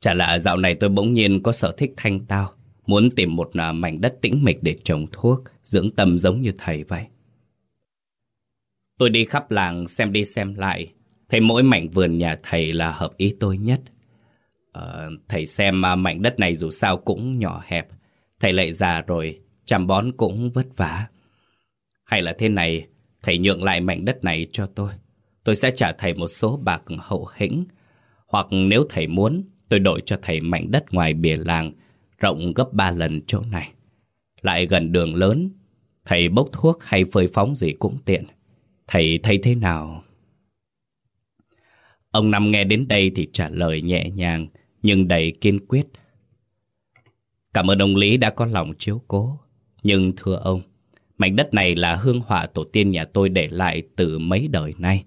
Chả là dạo này tôi bỗng nhiên có sở thích thanh tao, muốn tìm một à, mảnh đất tĩnh mịch để trồng thuốc, dưỡng tâm giống như thầy vậy. Tôi đi khắp làng xem đi xem lại, thấy mỗi mảnh vườn nhà thầy là hợp ý tôi nhất. Ờ, thầy xem à, mảnh đất này dù sao cũng nhỏ hẹp, thầy lại già rồi, chăm bón cũng vất vả. Hay là thế này, thầy nhượng lại mảnh đất này cho tôi. Tôi sẽ trả thầy một số bạc hậu hĩnh. Hoặc nếu thầy muốn, tôi đổi cho thầy mảnh đất ngoài bìa làng, rộng gấp ba lần chỗ này. Lại gần đường lớn, thầy bốc thuốc hay phơi phóng gì cũng tiện. Thầy thấy thế nào? Ông Năm nghe đến đây thì trả lời nhẹ nhàng, nhưng đầy kiên quyết. Cảm ơn ông Lý đã có lòng chiếu cố. Nhưng thưa ông, mảnh đất này là hương họa tổ tiên nhà tôi để lại từ mấy đời nay.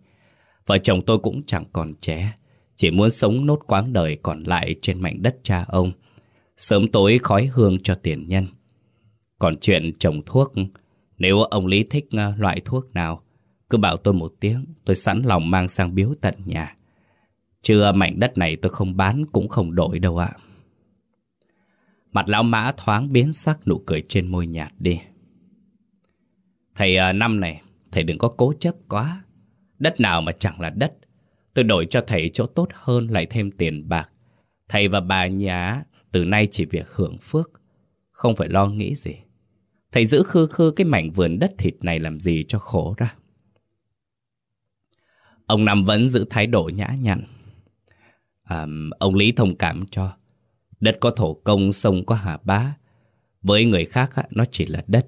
Vợ chồng tôi cũng chẳng còn trẻ, chỉ muốn sống nốt quãng đời còn lại trên mảnh đất cha ông. Sớm tối khói hương cho tiền nhân. Còn chuyện trồng thuốc, nếu ông Lý thích à, loại thuốc nào, cứ bảo tôi một tiếng, tôi sẵn lòng mang sang biếu tận nhà. Chưa mảnh đất này tôi không bán cũng không đổi đâu ạ. Mặt lão mã thoáng biến sắc nụ cười trên môi nhạt đi. Thầy à, năm này, thầy đừng có cố chấp quá. Đất nào mà chẳng là đất. Tôi đổi cho thầy chỗ tốt hơn lại thêm tiền bạc. Thầy và bà nhà từ nay chỉ việc hưởng phước. Không phải lo nghĩ gì. Thầy giữ khư khư cái mảnh vườn đất thịt này làm gì cho khổ ra. Ông Năm vẫn giữ thái độ nhã nhặn. À, ông Lý thông cảm cho. Đất có thổ công, sông có hà bá. Với người khác nó chỉ là đất.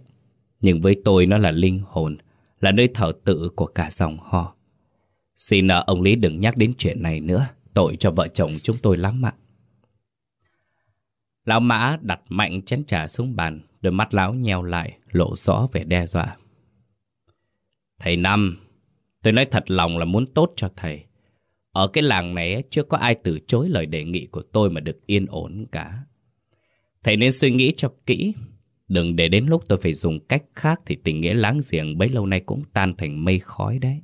Nhưng với tôi nó là linh hồn, là nơi thờ tự của cả dòng họ. Xin ờ, ông Lý đừng nhắc đến chuyện này nữa, tội cho vợ chồng chúng tôi lắm ạ. Lão Mã đặt mạnh chén trà xuống bàn, đôi mắt lão nheo lại, lộ rõ vẻ đe dọa. Thầy Năm, tôi nói thật lòng là muốn tốt cho thầy. Ở cái làng này chưa có ai từ chối lời đề nghị của tôi mà được yên ổn cả. Thầy nên suy nghĩ cho kỹ. Đừng để đến lúc tôi phải dùng cách khác thì tình nghĩa láng giềng bấy lâu nay cũng tan thành mây khói đấy.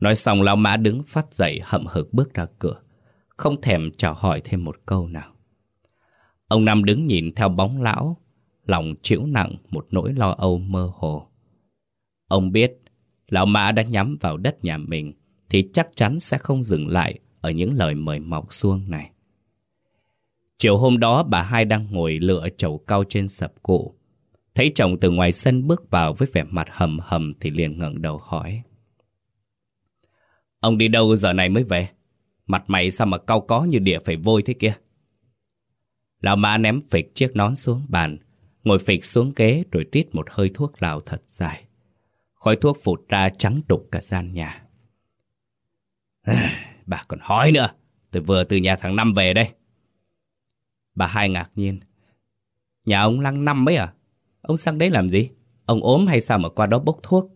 Nói xong lão mã đứng phát dậy hậm hực bước ra cửa. Không thèm chào hỏi thêm một câu nào. Ông Năm đứng nhìn theo bóng lão, lòng chịu nặng một nỗi lo âu mơ hồ. Ông biết, lão mã đã nhắm vào đất nhà mình, thì chắc chắn sẽ không dừng lại ở những lời mời mọc xuông này. Chiều hôm đó bà hai đang ngồi lựa chậu cau trên sập cụ. Thấy chồng từ ngoài sân bước vào với vẻ mặt hầm hầm thì liền ngẩng đầu hỏi. Ông đi đâu giờ này mới về? Mặt mày sao mà cau có như địa phải vôi thế kia? Lão mã ném phịch chiếc nón xuống bàn, ngồi phịch xuống ghế rồi tít một hơi thuốc lào thật dài. Khói thuốc phụt ra trắng đục cả gian nhà. Bà còn hỏi nữa, tôi vừa từ nhà thằng Năm về đây. Bà hai ngạc nhiên. Nhà ông Lăng Năm ấy à? Ông sang đấy làm gì? Ông ốm hay sao mà qua đó bốc thuốc?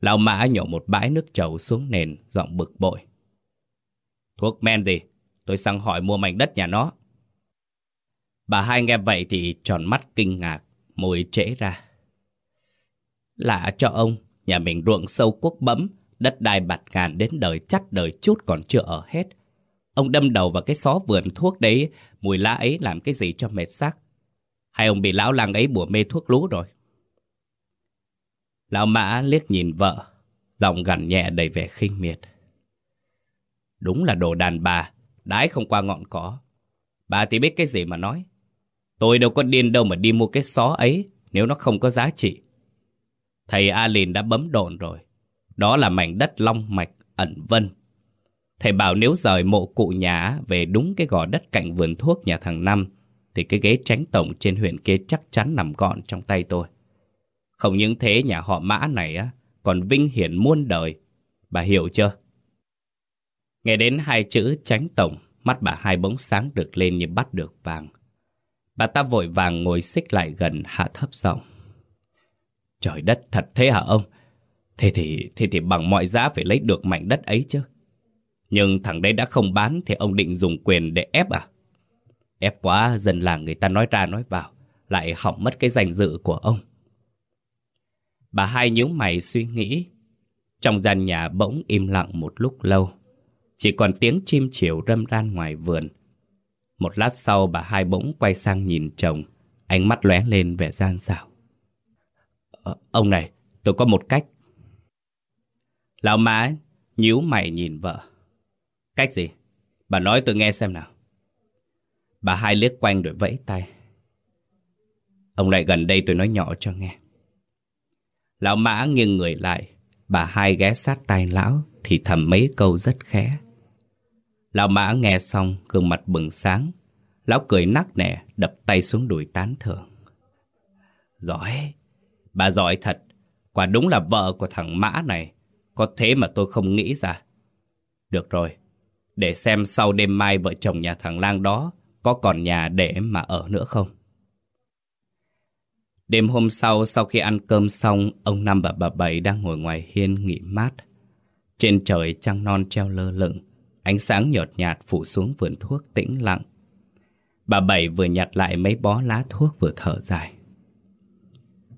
Lão Mã nhổ một bãi nước trầu xuống nền, giọng bực bội. Thuốc men gì? Tôi sang hỏi mua mảnh đất nhà nó. Bà hai nghe vậy thì tròn mắt kinh ngạc, môi trễ ra. Lạ cho ông, nhà mình ruộng sâu quốc bẫm, đất đai bạt ngàn đến đời chắt đời chút còn chưa ở hết. Ông đâm đầu vào cái xó vườn thuốc đấy, mùi lá ấy làm cái gì cho mệt xác. Hay ông bị lão làng ấy bùa mê thuốc lú rồi? Lão Mã liếc nhìn vợ, Giọng gằn nhẹ đầy vẻ khinh miệt. Đúng là đồ đàn bà, đái không qua ngọn cỏ. Bà thì biết cái gì mà nói. Tôi đâu có điên đâu mà đi mua cái xó ấy nếu nó không có giá trị. Thầy A Lìn đã bấm đồn rồi. Đó là mảnh đất long mạch ẩn vân. Thầy bảo nếu rời mộ cụ nhà về đúng cái gò đất cạnh vườn thuốc nhà thằng Năm thì cái ghế tránh tổng trên huyện kia chắc chắn nằm gọn trong tay tôi. Không những thế nhà họ mã này á còn vinh hiển muôn đời. Bà hiểu chưa? Nghe đến hai chữ tránh tổng, mắt bà hai bóng sáng được lên như bắt được vàng. Bà ta vội vàng ngồi xích lại gần hạ thấp giọng. Trời đất thật thế hả ông? Thế thì, thế thì bằng mọi giá phải lấy được mảnh đất ấy chứ. Nhưng thằng đấy đã không bán thì ông định dùng quyền để ép à? Ép quá dân làng người ta nói ra nói vào, lại hỏng mất cái danh dự của ông. Bà hai nhíu mày suy nghĩ. Trong gian nhà bỗng im lặng một lúc lâu. Chỉ còn tiếng chim chiều râm ran ngoài vườn. Một lát sau bà hai bỗng quay sang nhìn chồng, ánh mắt lóe lên vẻ gian xảo. Ờ, ông này, tôi có một cách. Lão má nhíu mày nhìn vợ. Cách gì? Bà nói tôi nghe xem nào. Bà hai liếc quanh rồi vẫy tay. Ông lại gần đây tôi nói nhỏ cho nghe. Lão mã nghiêng người lại, bà hai ghé sát tay lão thì thầm mấy câu rất khẽ. Lão mã nghe xong, gương mặt bừng sáng. Lão cười nắc nẻ, đập tay xuống đùi tán thưởng. Giỏi, bà giỏi thật. Quả đúng là vợ của thằng mã này. Có thế mà tôi không nghĩ ra. Được rồi, để xem sau đêm mai vợ chồng nhà thằng lang đó có còn nhà để mà ở nữa không. Đêm hôm sau, sau khi ăn cơm xong, ông Năm và bà Bảy đang ngồi ngoài hiên nghỉ mát. Trên trời trăng non treo lơ lửng, ánh sáng nhợt nhạt phủ xuống vườn thuốc tĩnh lặng. Bà Bảy vừa nhặt lại mấy bó lá thuốc vừa thở dài.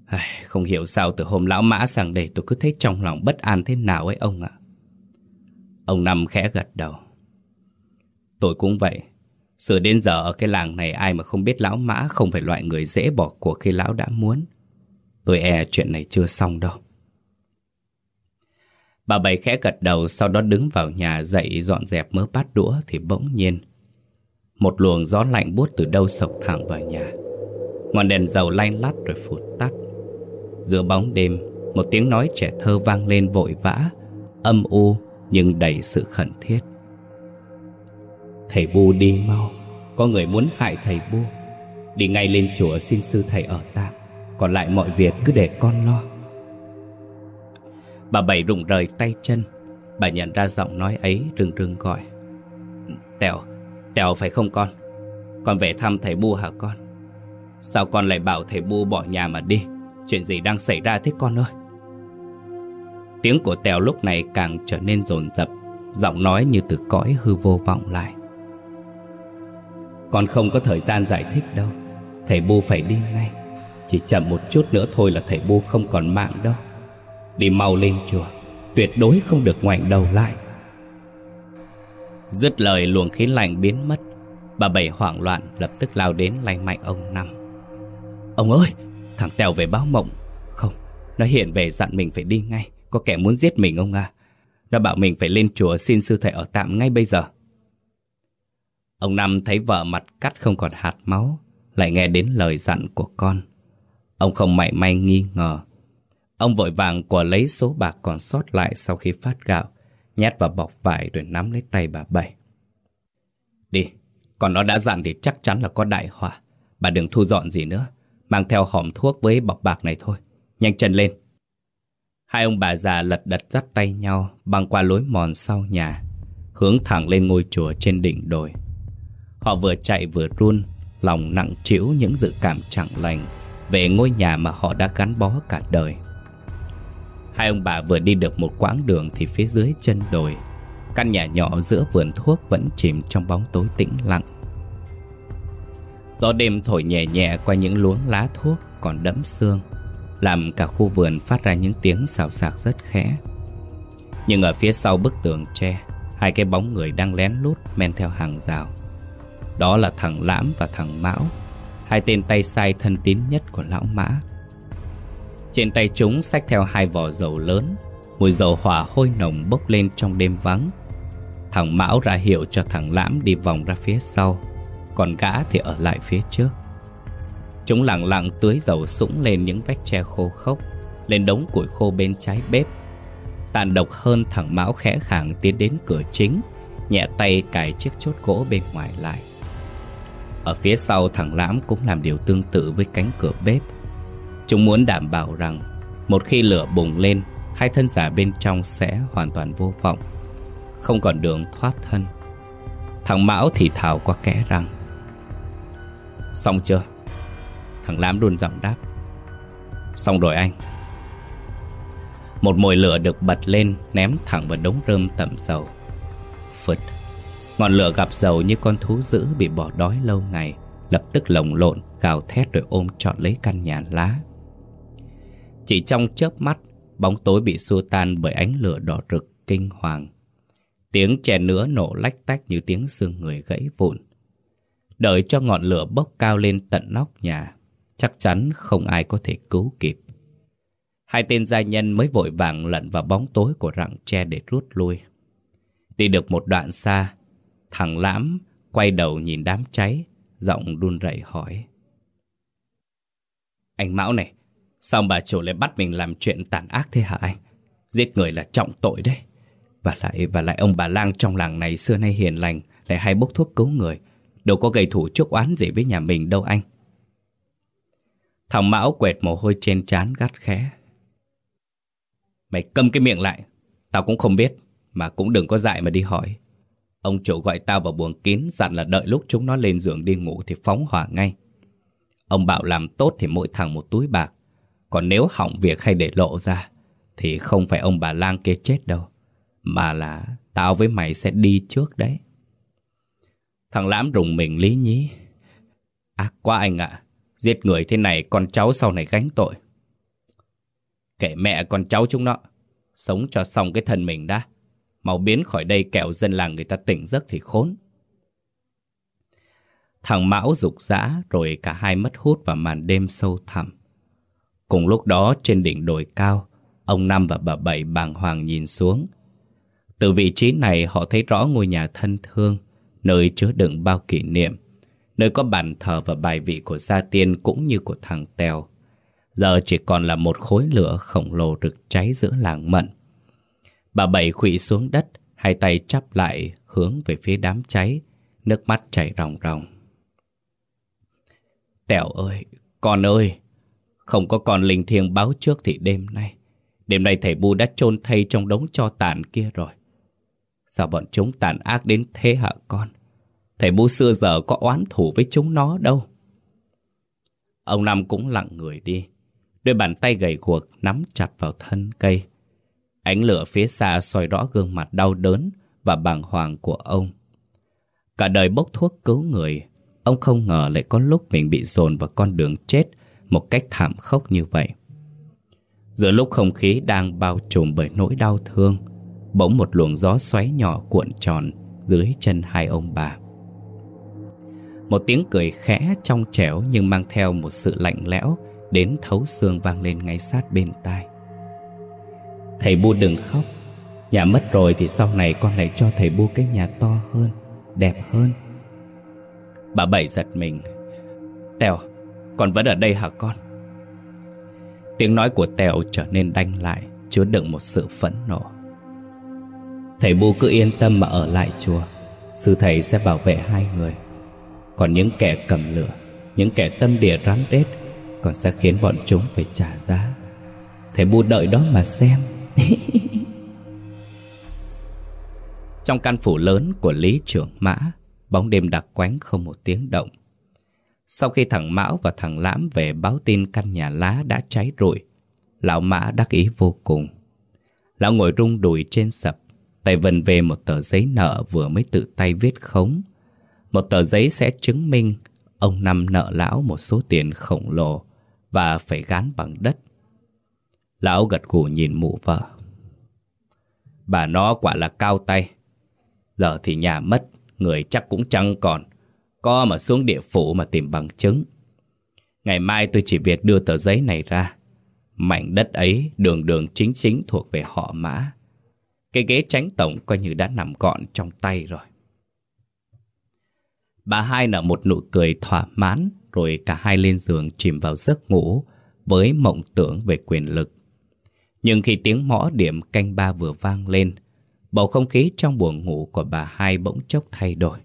Ai, không hiểu sao từ hôm lão mã sang đây tôi cứ thấy trong lòng bất an thế nào ấy ông ạ. Ông Năm khẽ gật đầu. Tôi cũng vậy. Sửa đến giờ ở cái làng này ai mà không biết lão mã không phải loại người dễ bỏ cuộc khi lão đã muốn. Tôi e chuyện này chưa xong đâu. Bà Bảy khẽ gật đầu sau đó đứng vào nhà dậy dọn dẹp mớ bát đũa thì bỗng nhiên. Một luồng gió lạnh buốt từ đâu sộc thẳng vào nhà. Ngọn đèn dầu lanh lắt rồi phụt tắt. Giữa bóng đêm, một tiếng nói trẻ thơ vang lên vội vã, âm u nhưng đầy sự khẩn thiết. Thầy Bu đi mau Có người muốn hại thầy Bu Đi ngay lên chùa xin sư thầy ở tạm Còn lại mọi việc cứ để con lo Bà Bảy rụng rời tay chân. Bà nhận ra giọng nói ấy rưng rưng gọi. Tèo, Tèo phải không con? Con về thăm thầy Bu hả con? Sao con lại bảo thầy Bu bỏ nhà mà đi? Chuyện gì đang xảy ra thế con ơi? Tiếng của Tèo lúc này càng trở nên dồn dập Giọng nói như từ cõi hư vô vọng lại. Con không có thời gian giải thích đâu. Thầy Bu phải đi ngay. Chỉ chậm một chút nữa thôi là thầy Bu không còn mạng đâu. Đi mau lên chùa Tuyệt đối không được ngoảnh đầu lại Dứt lời luồng khí lạnh biến mất Bà Bảy hoảng loạn lập tức lao đến lay mạnh ông Năm Ông ơi Thằng Tèo về báo mộng Không Nó hiện về dặn mình phải đi ngay Có kẻ muốn giết mình ông à Nó bảo mình phải lên chùa xin sư thầy ở tạm ngay bây giờ Ông Năm thấy vợ mặt cắt không còn hạt máu, lại nghe đến lời dặn của con. Ông không mảy may nghi ngờ. Ông vội vàng quả lấy số bạc còn sót lại sau khi phát gạo, nhét vào bọc vải rồi nắm lấy tay bà Bảy. Đi, còn nó đã dặn thì chắc chắn là có đại họa. Bà đừng thu dọn gì nữa, mang theo hòm thuốc với bọc bạc này thôi. Nhanh chân lên. Hai ông bà già lật đật dắt tay nhau băng qua lối mòn sau nhà, hướng thẳng lên ngôi chùa trên đỉnh đồi. Họ vừa chạy vừa run Lòng nặng trĩu những dự cảm chẳng lành Về ngôi nhà mà họ đã gắn bó cả đời Hai ông bà vừa đi được một quãng đường Thì phía dưới chân đồi. Căn nhà nhỏ giữa vườn thuốc Vẫn chìm trong bóng tối tĩnh lặng. Gió đêm thổi nhẹ nhẹ qua những luống lá thuốc Còn đẫm sương Làm cả khu vườn phát ra những tiếng xào xạc rất khẽ. Nhưng ở phía sau bức tường tre, Hai cái bóng người đang lén lút men theo hàng rào. Đó là thằng Lãm và thằng Mão, Hai tên tay sai thân tín nhất của lão Mã. Trên tay chúng xách theo hai vỏ dầu lớn. Mùi dầu hỏa hôi nồng bốc lên trong đêm vắng. Thằng Mão ra hiệu cho thằng Lãm đi vòng ra phía sau. Còn gã thì ở lại phía trước. Chúng lặng lặng tưới dầu sũng lên những vách tre khô khốc, Lên đống củi khô bên trái bếp. Tàn độc hơn thằng Mão khẽ khàng tiến đến cửa chính, Nhẹ tay cài chiếc chốt gỗ bên ngoài lại. Ở phía sau thằng Lãm cũng làm điều tương tự với cánh cửa bếp. Chúng muốn đảm bảo rằng Một khi lửa bùng lên, Hai thân giả bên trong sẽ hoàn toàn vô vọng, Không còn đường thoát thân. Thằng Mão thì thào qua kẽ rằng, Xong chưa? Thằng Lãm đun giọng đáp, Xong rồi anh. Một mồi lửa được bật lên, Ném thẳng vào đống rơm tẩm dầu. Phật Ngọn lửa gặp dầu như con thú dữ Bị bỏ đói lâu ngày, Lập tức lồng lộn, Gào thét rồi ôm trọn lấy căn nhà lá. Chỉ trong chớp mắt, Bóng tối bị xua tan bởi ánh lửa đỏ rực kinh hoàng. Tiếng chè nữa nổ lách tách như tiếng xương người gãy vụn. Đợi cho ngọn lửa bốc cao lên tận nóc nhà, Chắc chắn không ai có thể cứu kịp. Hai tên gia nhân mới vội vàng lận vào bóng tối của rặng tre để rút lui. Đi được một đoạn xa, Thằng Lãm quay đầu nhìn đám cháy, Giọng đun rẩy hỏi. Anh Mão này Sao bà chủ lại bắt mình làm chuyện tàn ác thế hả anh? Giết người là trọng tội đấy. Và lại và lại ông bà lang trong làng này xưa nay hiền lành, Lại hay bốc thuốc cứu người. Đâu có gây thủ chuốc oán gì với nhà mình đâu anh. Thằng Mão quệt mồ hôi trên trán gắt khẽ. Mày câm cái miệng lại. Tao cũng không biết, Mà cũng đừng có dại mà đi hỏi. Ông chủ gọi tao vào buồng kín, Dặn là đợi lúc chúng nó lên giường đi ngủ Thì phóng hỏa ngay. Ông bảo làm tốt thì mỗi thằng một túi bạc. Còn nếu hỏng việc hay để lộ ra, Thì không phải ông bà lang kia chết đâu, Mà là tao với mày sẽ đi trước đấy. Thằng Lãm rùng mình lý nhí. À, Ác quá anh ạ, Giết người thế này con cháu sau này gánh tội. Kệ mẹ con cháu chúng nó, Sống cho xong cái thân mình đã. Mau biến khỏi đây kẹo dân làng người ta tỉnh giấc thì khốn. Thằng Mão rục rã rồi cả hai mất hút vào màn đêm sâu thẳm. Cùng lúc đó trên đỉnh đồi cao, ông Năm và bà Bảy bàng hoàng nhìn xuống. Từ vị trí này họ thấy rõ ngôi nhà thân thương, nơi chứa đựng bao kỷ niệm, nơi có bàn thờ và bài vị của gia tiên cũng như của thằng Tèo. Giờ chỉ còn là một khối lửa khổng lồ rực cháy giữa làng mận. Bà Bảy khụy xuống đất, hai tay chắp lại hướng về phía đám cháy, nước mắt chảy ròng ròng. Tèo ơi, con ơi, không có con linh thiêng báo trước thì đêm nay, đêm nay thầy Bu đã chôn thay trong đống cho tàn kia rồi. Sao bọn chúng tàn ác đến thế hả con? Thầy Bu xưa giờ có oán thủ với chúng nó đâu. Ông Năm cũng lặng người đi, đôi bàn tay gầy guộc nắm chặt vào thân cây. Ánh lửa phía xa soi rõ gương mặt đau đớn và bàng hoàng của ông. Cả đời bốc thuốc cứu người, ông không ngờ lại có lúc mình bị dồn vào con đường chết một cách thảm khốc như vậy. Giữa lúc không khí đang bao trùm bởi nỗi đau thương, bỗng một luồng gió xoáy nhỏ cuộn tròn dưới chân hai ông bà. Một tiếng cười khẽ trong trẻo nhưng mang theo một sự lạnh lẽo đến thấu xương vang lên ngay sát bên tai. Thầy Bu đừng khóc, nhà mất rồi thì sau này con lại cho thầy Bu cái nhà to hơn, đẹp hơn. Bà Bảy giật mình. Tèo, con vẫn ở đây hả con? Tiếng nói của Tèo trở nên đanh lại, chứa đựng một sự phẫn nộ. Thầy Bu cứ yên tâm mà ở lại chùa, sư thầy sẽ bảo vệ hai người. Còn những kẻ cầm lửa Những kẻ tâm địa rắn rết Còn sẽ khiến bọn chúng phải trả giá Thầy bu đợi đó mà xem Trong căn phủ lớn của Lý Trưởng Mã Bóng đêm đặc quánh không một tiếng động sau khi thằng Mão và thằng Lãm về báo tin căn nhà lá đã cháy rụi Lão Mã đắc ý vô cùng Lão ngồi rung đùi trên sập Tay vần về một tờ giấy nợ vừa mới tự tay viết khống một tờ giấy sẽ chứng minh ông Năm nợ lão một số tiền khổng lồ và phải gán bằng đất. Lão gật gù nhìn mụ vợ. Bà nó quả là cao tay. Giờ thì nhà mất, người chắc cũng chẳng còn. Có mà xuống địa phủ mà tìm bằng chứng. Ngày mai tôi chỉ việc đưa tờ giấy này ra. Mảnh đất ấy đường đường chính chính thuộc về họ mã. Cái ghế tránh tổng coi như đã nằm gọn trong tay rồi. Bà hai nở một nụ cười thỏa mãn rồi cả hai lên giường chìm vào giấc ngủ với mộng tưởng về quyền lực. Nhưng khi tiếng mõ điểm canh ba vừa vang lên, bầu không khí trong buồng ngủ của bà hai bỗng chốc thay đổi.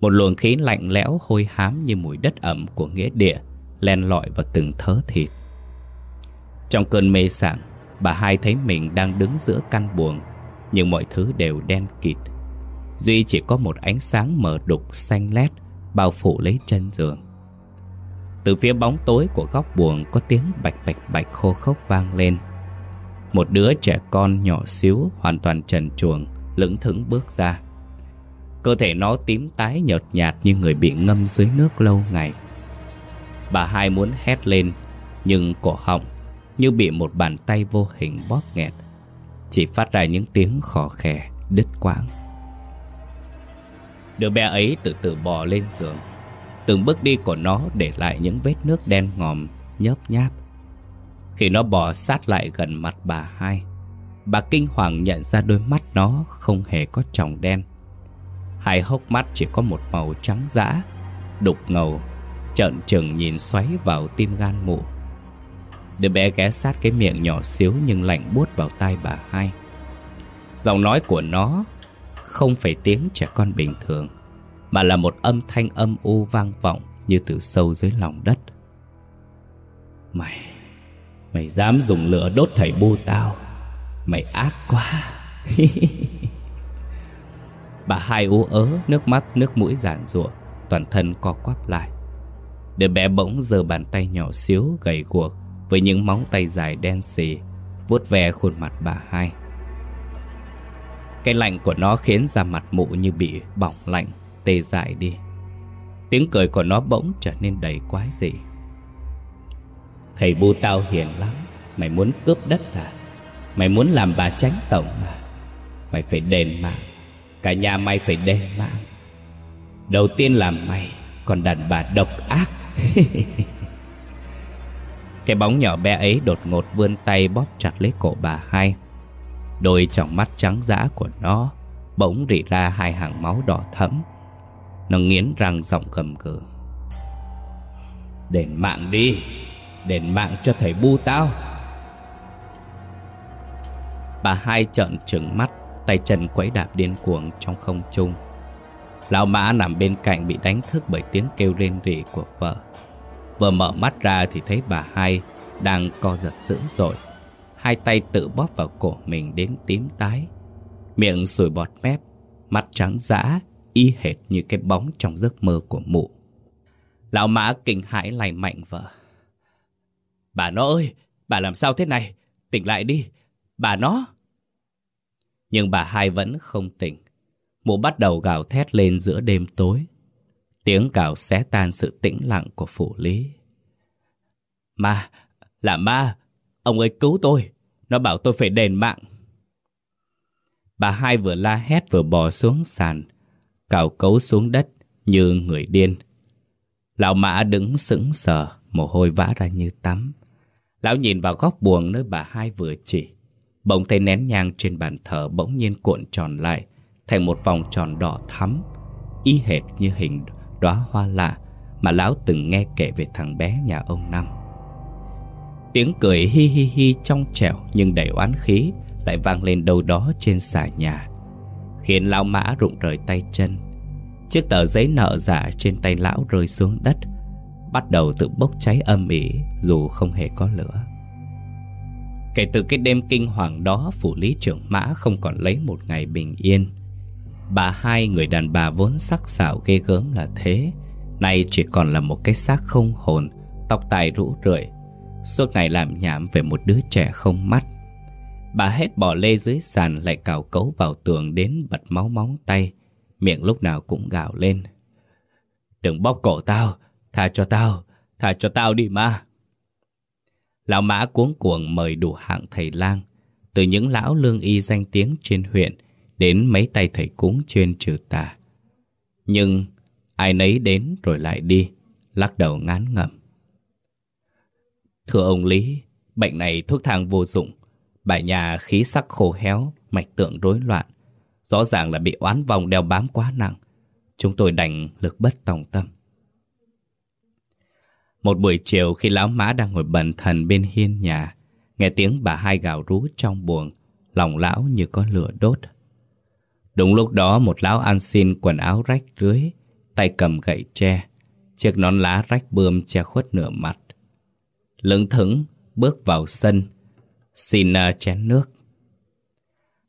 Một luồng khí lạnh lẽo hôi hám như mùi đất ẩm của nghĩa địa len lỏi vào từng thớ thịt. Trong cơn mê sảng, bà hai thấy mình đang đứng giữa căn buồng, nhưng mọi thứ đều đen kịt. Duy chỉ có một ánh sáng mờ đục xanh lét bao phủ lấy chân giường. Từ phía bóng tối của góc buồng có tiếng bạch bạch bạch khô khốc vang lên. Một đứa trẻ con nhỏ xíu hoàn toàn trần truồng lững thững bước ra. Cơ thể nó tím tái nhợt nhạt như người bị ngâm dưới nước lâu ngày. Bà hai muốn hét lên, nhưng cổ họng như bị một bàn tay vô hình bóp nghẹt. Chỉ phát ra những tiếng khò khè, đứt quãng. Đứa bé ấy từ từ bò lên giường. Từng bước đi của nó để lại những vết nước đen ngòm, nhớp nháp. Khi nó bò sát lại gần mặt bà hai, bà kinh hoàng nhận ra đôi mắt nó không hề có tròng đen. Hai hốc mắt chỉ có một màu trắng dã, đục ngầu, trợn trừng nhìn xoáy vào tim gan mụ. Đứa bé ghé sát cái miệng nhỏ xíu nhưng lạnh buốt vào tai bà hai. Giọng nói của nó không phải tiếng trẻ con bình thường, mà là một âm thanh âm u vang vọng như từ sâu dưới lòng đất. Mày, mày dám dùng lửa đốt thầy bu tao, mày ác quá. bà hai ú ớ, nước mắt nước mũi giản rụa, toàn thân co quắp lại. Đứa bé bỗng giơ bàn tay nhỏ xíu gầy guộc với những móng tay dài đen xì, vuốt ve khuôn mặt bà hai. Cái lạnh của nó khiến da mặt mụ như bị bỏng lạnh, tê dại đi. Tiếng cười của nó bỗng trở nên đầy quái dị. Thầy bu tao hiền lắm, mày muốn cướp đất à? Mày muốn làm bà tránh tổng à? Mày phải đền mạng, cả nhà mày phải đền mạng. Đầu tiên là mày, còn đàn bà độc ác. Cái bóng nhỏ bé ấy đột ngột vươn tay bóp chặt lấy cổ bà hai. Đôi tròng mắt trắng dã của nó bỗng rỉ ra hai hàng máu đỏ thẫm. Nó nghiến răng giọng cầm gừ. Đền mạng đi, đền mạng cho thầy bu tao. Bà hai trợn trừng mắt, tay chân quẫy đạp điên cuồng trong không trung. Lão mã nằm bên cạnh bị đánh thức bởi tiếng kêu rên rỉ của vợ. Vừa mở mắt ra thì thấy bà hai đang co giật dữ dội. Hai tay tự bóp vào cổ mình đến tím tái. Miệng sùi bọt mép, mắt trắng dã, y hệt như cái bóng trong giấc mơ của mụ. Lão mã kinh hãi lay mạnh vợ. Bà nó ơi, bà làm sao thế này? Tỉnh lại đi, bà nó. Nhưng bà hai vẫn không tỉnh. Mụ bắt đầu gào thét lên giữa đêm tối. Tiếng cào xé tan sự tĩnh lặng của phủ lý. Ma, là ma, ông ấy cứu tôi, nó bảo tôi phải đền mạng. Bà hai vừa la hét vừa bò xuống sàn, cào cấu xuống đất như người điên. Lão mã đứng sững sờ, mồ hôi vã ra như tắm. Lão nhìn vào góc buồng nơi bà hai vừa chỉ. Bỗng thấy nén nhang trên bàn thờ bỗng nhiên cuộn tròn lại thành một vòng tròn đỏ thắm, y hệt như hình đóa hoa lạ mà lão từng nghe kể về thằng bé nhà ông Năm. Tiếng cười hi hi hi trong trẻo nhưng đầy oán khí lại vang lên đâu đó trên xà nhà, khiến lão mã rụng rời tay chân. Chiếc tờ giấy nợ giả trên tay lão rơi xuống đất, bắt đầu tự bốc cháy âm ỉ dù không hề có lửa. Kể từ cái đêm kinh hoàng đó, phủ lý trưởng mã không còn lấy một ngày bình yên. Bà hai người đàn bà vốn sắc sảo ghê gớm là thế. Nay chỉ còn là một cái xác không hồn Tóc tai rũ rượi. Suốt ngày làm nhảm về một đứa trẻ không mắt. Bà hết bỏ lê dưới sàn Lại cào cấu vào tường đến bật máu móng tay. Miệng lúc nào cũng gào lên. Đừng bóp cổ tao Tha cho tao Tha cho tao đi mà. Lão mã cuống cuồng mời đủ hạng thầy lang Từ những lão lương y danh tiếng trên huyện đến mấy tay thầy cúng chuyên trừ tà. Nhưng ai nấy đến rồi lại đi, lắc đầu ngán ngẩm. Thưa ông Lý, Bệnh này thuốc thang vô dụng. Bà nhà khí sắc khô héo, mạch tượng rối loạn. Rõ ràng là bị oán vòng đeo bám quá nặng. Chúng tôi đành lực bất tòng tâm. Một buổi chiều khi lão mã đang ngồi bần thần bên hiên nhà, nghe tiếng bà hai gào rú trong buồng, lòng lão như có lửa đốt. Đúng lúc đó một lão ăn xin quần áo rách rưới, tay cầm gậy tre, chiếc nón lá rách bươm che khuất nửa mặt. Lững thững bước vào sân, xin uh, chén nước.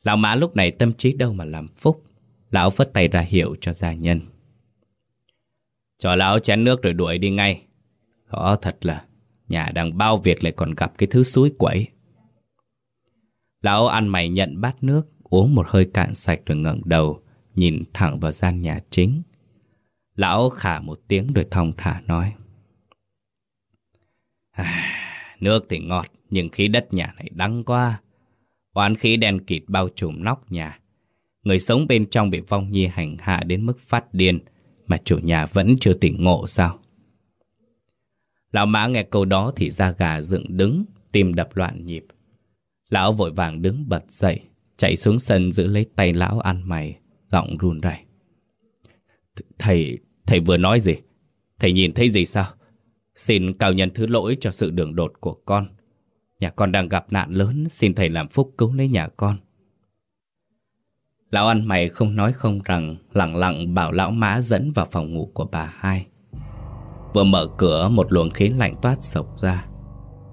Lão mã lúc này tâm trí đâu mà làm phúc, lão vất tay ra hiệu cho gia nhân. Cho lão chén nước rồi đuổi đi ngay. Khó thật là nhà đang bao việc lại còn gặp cái thứ suối quẩy. Lão ăn mày nhận bát nước, uống một hơi cạn sạch rồi ngẩng đầu, nhìn thẳng vào gian nhà chính. Lão khả một tiếng rồi thong thả nói. À, nước thì ngọt, nhưng khí đất nhà này đắng quá. Oán khí đen kịt bao trùm nóc nhà. Người sống bên trong bị vong nhi hành hạ đến mức phát điên, mà chủ nhà vẫn chưa tỉnh ngộ sao? Lão mã nghe câu đó thì da gà dựng đứng, tim đập loạn nhịp. Lão vội vàng đứng bật dậy, chạy xuống sân giữ lấy tay lão ăn mày, giọng run rẩy. Thầy, thầy vừa nói gì? Thầy nhìn thấy gì sao? Xin cao nhân thứ lỗi cho sự đường đột của con. Nhà con đang gặp nạn lớn, xin thầy làm phúc cứu lấy nhà con. Lão ăn mày không nói không rằng, lặng lặng bảo lão mã dẫn vào phòng ngủ của bà hai. Vừa mở cửa một luồng khí lạnh toát sộc ra.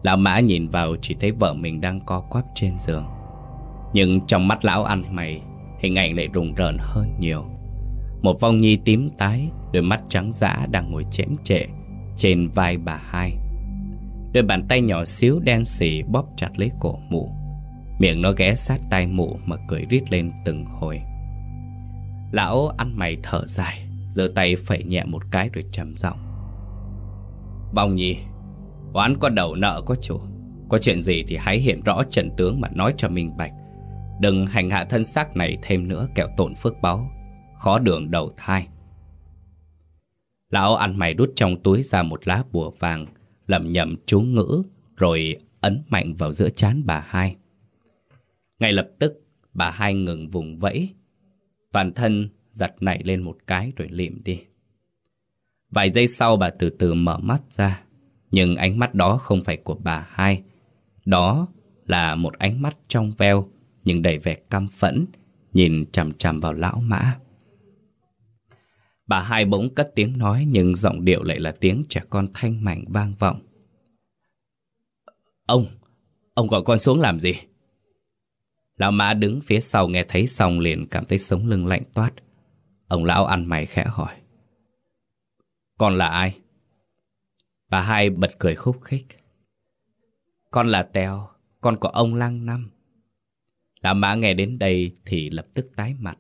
Lão mã nhìn vào chỉ thấy vợ mình đang co quắp trên giường. Nhưng trong mắt lão ăn mày, hình ảnh lại rùng rợn hơn nhiều. Một vong nhi tím tái, đôi mắt trắng dã đang ngồi chém trệ trên vai bà hai. Đôi bàn tay nhỏ xíu đen xỉ bóp chặt lấy cổ mụ. Miệng nó ghé sát tai mụ mà cười rít lên từng hồi. Lão ăn mày thở dài, giơ tay phẩy nhẹ một cái rồi trầm giọng bao nhi, oán có đầu nợ có chủ. Có chuyện gì thì hãy hiện rõ trận tướng mà nói cho minh bạch. Đừng hành hạ thân xác này thêm nữa kẻo tổn phước báo, khó đường đầu thai. Lão ăn mày đút trong túi ra một lá bùa vàng, lẩm nhẩm chú ngữ, rồi ấn mạnh vào giữa chán bà hai. Ngay lập tức, bà hai ngừng vùng vẫy. Toàn thân giật nảy lên một cái rồi lịm đi. Vài giây sau bà từ từ mở mắt ra. Nhưng ánh mắt đó không phải của bà hai. Đó là một ánh mắt trong veo, nhưng đầy vẻ căm phẫn, nhìn chằm chằm vào lão mã. Bà hai bỗng cất tiếng nói nhưng giọng điệu lại là tiếng trẻ con thanh mảnh vang vọng. Ông, ông gọi con xuống làm gì? Lão mã đứng phía sau nghe thấy xong liền cảm thấy sống lưng lạnh toát. Ông lão ăn mày khẽ hỏi. Con là ai? Bà hai bật cười khúc khích. Con là Tèo, con của ông Lăng Năm. Lão mã nghe đến đây thì lập tức tái mặt.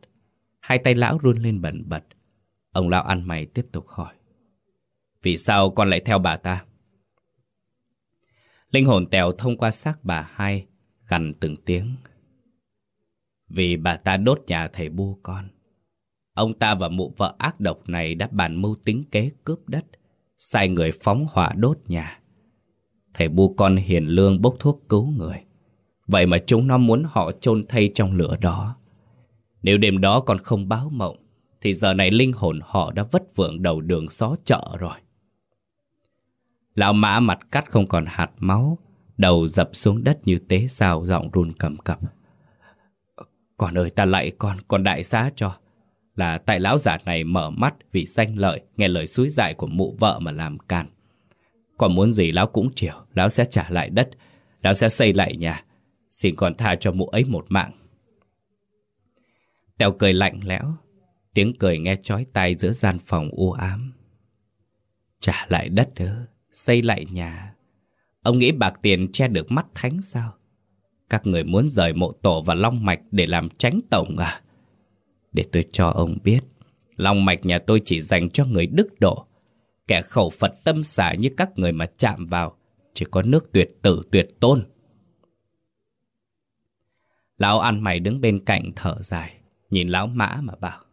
Hai tay lão run lên bẩn bật. Ông lão ăn mày tiếp tục hỏi. Vì sao con lại theo bà ta? Linh hồn Tèo thông qua xác bà hai, gằn từng tiếng. Vì bà ta đốt nhà thầy bu con. Ông ta và mụ vợ ác độc này đã bàn mưu tính kế cướp đất, sai người phóng hỏa đốt nhà. Thầy bu con hiền lương bốc thuốc cứu người. Vậy mà chúng nó muốn họ chôn thay trong lửa đó. Nếu đêm đó còn không báo mộng, thì giờ này linh hồn họ đã vất vưởng đầu đường xó chợ rồi. Lão mã mặt cắt không còn hạt máu, đầu dập xuống đất như tế sao giọng run cầm cập. Con ơi ta lại con, con đại xá cho là tại lão già này mở mắt vì danh lợi, nghe lời suối dại của mụ vợ mà làm can. Còn muốn gì lão cũng chiều, lão sẽ trả lại đất, lão sẽ xây lại nhà. Xin còn tha cho mụ ấy một mạng. Tèo cười lạnh lẽo, tiếng cười nghe chói tai giữa gian phòng u ám. Trả lại đất nữa, xây lại nhà. Ông nghĩ bạc tiền che được mắt thánh sao? Các người muốn rời mộ tổ và long mạch để làm tránh tổng à? Để tôi cho ông biết. Lòng mạch nhà tôi chỉ dành cho người đức độ. Kẻ khẩu Phật tâm xả như các người mà chạm vào, Chỉ có nước tuyệt tử, tuyệt tôn. Lão ăn mày đứng bên cạnh thở dài, Nhìn lão mã mà bảo,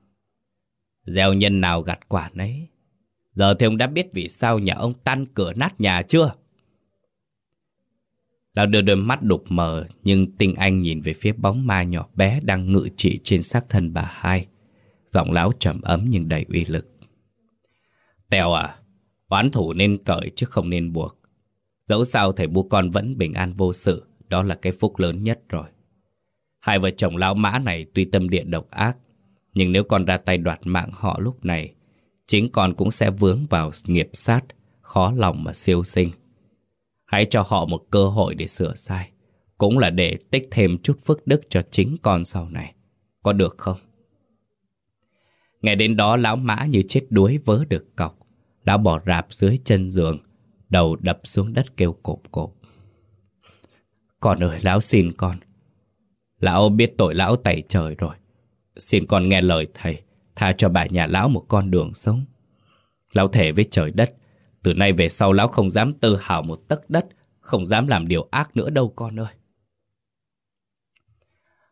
Gieo nhân nào gặt quả nấy? Giờ thì ông đã biết vì sao nhà ông tan cửa nát nhà chưa? Lão đưa đôi mắt đục mờ, Nhưng tinh anh nhìn về phía bóng ma nhỏ bé Đang ngự trị trên xác thân bà hai. Giọng lão trầm ấm nhưng đầy uy lực. Tèo à Oán thủ nên cởi chứ không nên buộc. Dẫu sao thầy bu con vẫn bình an vô sự, Đó là cái phúc lớn nhất rồi. Hai vợ chồng lão mã này tuy tâm địa độc ác, Nhưng nếu con ra tay đoạt mạng họ lúc này, Chính con cũng sẽ vướng vào nghiệp sát, Khó lòng mà siêu sinh. Hãy cho họ một cơ hội để sửa sai, Cũng là để tích thêm chút phước đức cho chính con sau này. Có được không? Ngày đến đó, lão mã như chết đuối vớ được cọc. Lão bỏ rạp dưới chân giường, Đầu đập xuống đất kêu cộp cộp. Con ơi, lão xin con. Lão biết tội lão tẩy trời rồi. Xin con nghe lời thầy, Tha cho bà nhà lão một con đường sống. Lão thể với trời đất từ nay về sau lão không dám tơ hào một tấc đất Không dám làm điều ác nữa đâu con ơi.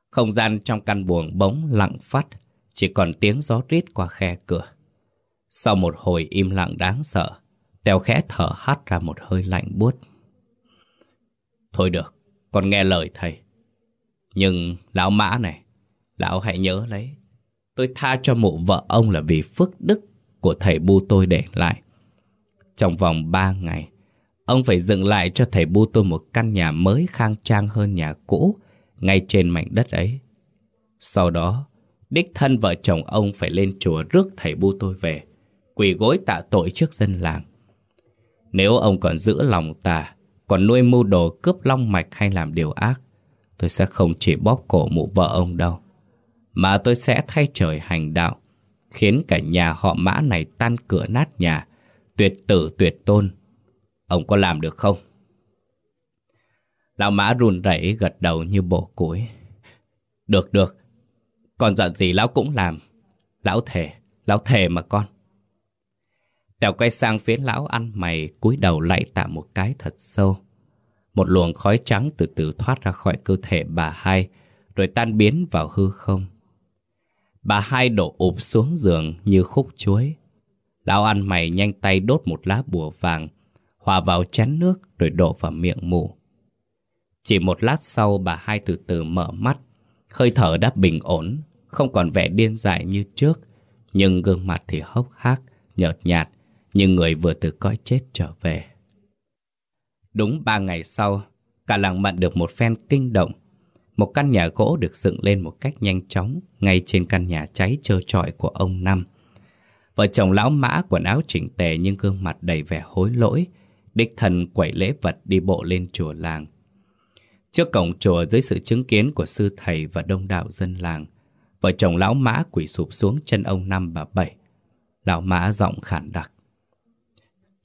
Không gian trong căn buồng bỗng lặng phát Chỉ còn tiếng gió rít qua khe cửa. Sau một hồi im lặng đáng sợ Tèo khẽ thở hắt ra một hơi lạnh buốt. Thôi được, con nghe lời thầy. Nhưng lão mã này Lão hãy nhớ lấy. Tôi tha cho mụ vợ ông là vì phước đức Của thầy bu tôi để lại. Trong vòng 3 ngày. Ông phải dựng lại cho thầy bu tôi một căn nhà mới khang trang hơn nhà cũ, Ngay trên mảnh đất ấy. Sau đó, Đích thân vợ chồng ông phải lên chùa rước thầy bu tôi về, Quỳ gối tạ tội trước dân làng. Nếu ông còn giữ lòng tà, Còn nuôi mưu đồ cướp long mạch hay làm điều ác, Tôi sẽ không chỉ bóp cổ mụ vợ ông đâu, Mà tôi sẽ thay trời hành đạo, Khiến cả nhà họ mã này tan cửa nát nhà Tuyệt tử tuyệt tôn Ông có làm được không? Lão mã run rẩy gật đầu như bộ củi Được được Còn giận gì lão cũng làm Lão thề, lão thề mà con Tèo quay sang phía lão ăn mày cúi đầu lạy tạ một cái thật sâu một luồng khói trắng từ từ thoát ra khỏi cơ thể bà hai, rồi tan biến vào hư không. Bà hai đổ ụp xuống giường như khúc chuối. Lão ăn mày nhanh tay đốt một lá bùa vàng, hòa vào chén nước rồi đổ vào miệng mù. Chỉ một lát sau bà hai từ từ mở mắt, hơi thở đã bình ổn, không còn vẻ điên dại như trước, nhưng gương mặt thì hốc hác, nhợt nhạt, như người vừa từ cõi chết trở về. Đúng ba ngày sau, cả làng mận được một phen kinh động. Một căn nhà gỗ được dựng lên một cách nhanh chóng ngay trên căn nhà cháy trơ trọi của ông Năm. Vợ chồng lão mã quần áo chỉnh tề nhưng gương mặt đầy vẻ hối lỗi, đích thân quẩy lễ vật đi bộ lên chùa làng. Trước cổng chùa dưới sự chứng kiến của sư thầy và đông đảo dân làng, vợ chồng lão mã quỳ sụp xuống chân ông Năm bà Bảy. Lão mã giọng khản đặc.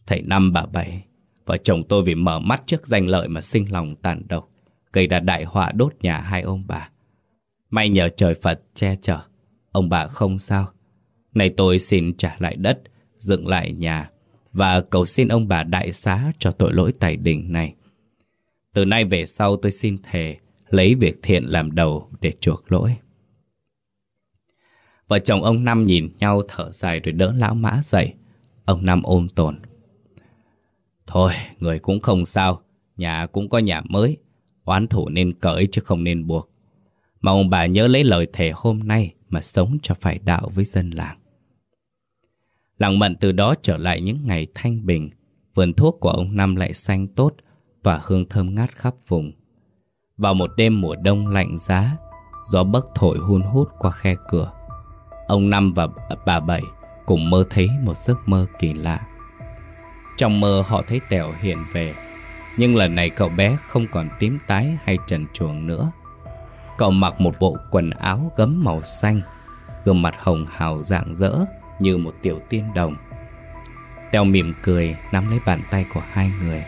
Thầy Năm bà Bảy, Vợ chồng tôi vì mở mắt trước danh lợi mà sinh lòng tàn độc, gây ra đại họa đốt nhà hai ông bà. May nhờ trời Phật che chở, ông bà không sao. Này tôi xin trả lại đất, dựng lại nhà và cầu xin ông bà đại xá cho tội lỗi tài đình này. Từ nay về sau tôi xin thề lấy việc thiện làm đầu để chuộc lỗi. Vợ chồng ông Năm nhìn nhau thở dài rồi đỡ lão mã dậy. Ông Năm ôn tồn. Thôi, người cũng không sao, nhà cũng có nhà mới, oán thủ nên cởi chứ không nên buộc. Mà ông bà nhớ lấy lời thề hôm nay mà sống cho phải đạo với dân làng. Làng mận từ đó trở lại những ngày thanh bình, vườn thuốc của ông Năm lại xanh tốt, tỏa hương thơm ngát khắp vùng. Vào một đêm mùa đông lạnh giá, gió bấc thổi hun hút qua khe cửa. Ông Năm và bà Bảy cùng mơ thấy một giấc mơ kỳ lạ. Trong mơ họ thấy Tèo hiện về Nhưng lần này cậu bé không còn tím tái hay trần truồng nữa Cậu mặc một bộ quần áo gấm màu xanh Gương mặt hồng hào rạng rỡ như một tiểu tiên đồng. Teo mỉm cười nắm lấy bàn tay của hai người.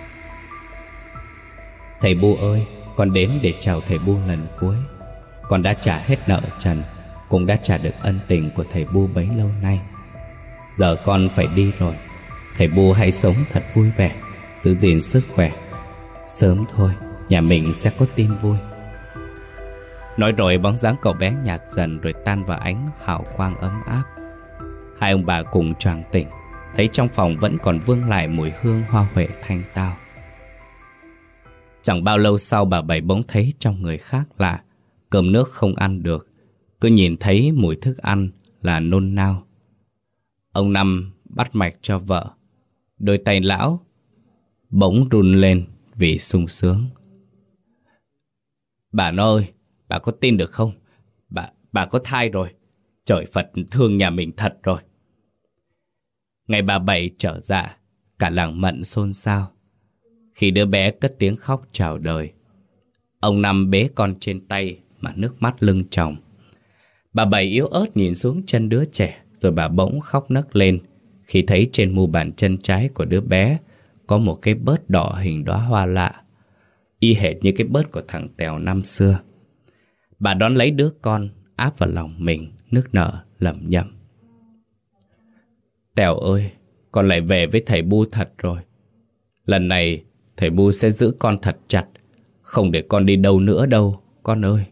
Thầy Bu ơi, Con đến để chào thầy Bu lần cuối. Con đã trả hết nợ trần, Cũng đã trả được ân tình của thầy Bu bấy lâu nay. Giờ con phải đi rồi. Thầy Bu hãy sống thật vui vẻ, Giữ gìn sức khỏe. Sớm thôi, Nhà mình sẽ có tin vui. Nói rồi bóng dáng cậu bé nhạt dần Rồi tan vào ánh hào quang ấm áp. Hai ông bà cùng choàng tỉnh. Thấy trong phòng vẫn còn vương lại mùi hương hoa huệ thanh tao. Chẳng bao lâu sau bà Bảy bỗng thấy trong người khác lạ. Cơm nước không ăn được. Cứ nhìn thấy mùi thức ăn là nôn nao. Ông Năm bắt mạch cho vợ. Đôi tay lão Bỗng run lên vì sung sướng. Bà ơi, bà có tin được không? Bà, bà có thai rồi. Trời Phật thương nhà mình thật rồi. Ngày bà Bảy trở dạ Cả làng mận xôn xao. Khi đứa bé cất tiếng khóc chào đời, Ông Năm bế con trên tay Mà nước mắt lưng tròng Bà Bảy yếu ớt nhìn xuống chân đứa trẻ, Rồi bà bỗng khóc nấc lên Khi thấy trên mu bàn chân trái của đứa bé Có một cái bớt đỏ hình đóa hoa lạ, Y hệt như cái bớt của thằng Tèo năm xưa. Bà đón lấy đứa con Áp vào lòng mình Nước nở, lẩm nhẩm. Tèo ơi, Con lại về với thầy Bu thật rồi. Lần này, Thầy Bu sẽ giữ con thật chặt, Không để con đi đâu nữa đâu, Con ơi.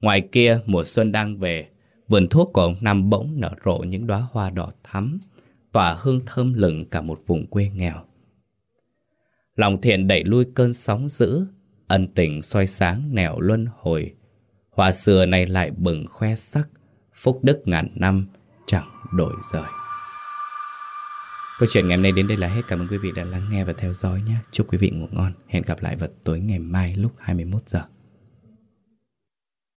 Ngoài kia, mùa xuân đang về, Vườn thuốc của ông Năm bỗng nở rộ những đóa hoa đỏ thắm, Tỏa hương thơm lừng cả một vùng quê nghèo. Lòng thiện đẩy lui cơn sóng dữ, Ân tình soi sáng nẻo luân hồi. Hoa xưa này lại bừng khoe sắc, Phúc đức ngàn năm đổi rời. Câu chuyện ngày hôm nay đến đây là hết. Cảm ơn quý vị đã lắng nghe và theo dõi nhé. Chúc quý vị ngủ ngon. Hẹn gặp lại vào tối ngày mai lúc 21 giờ.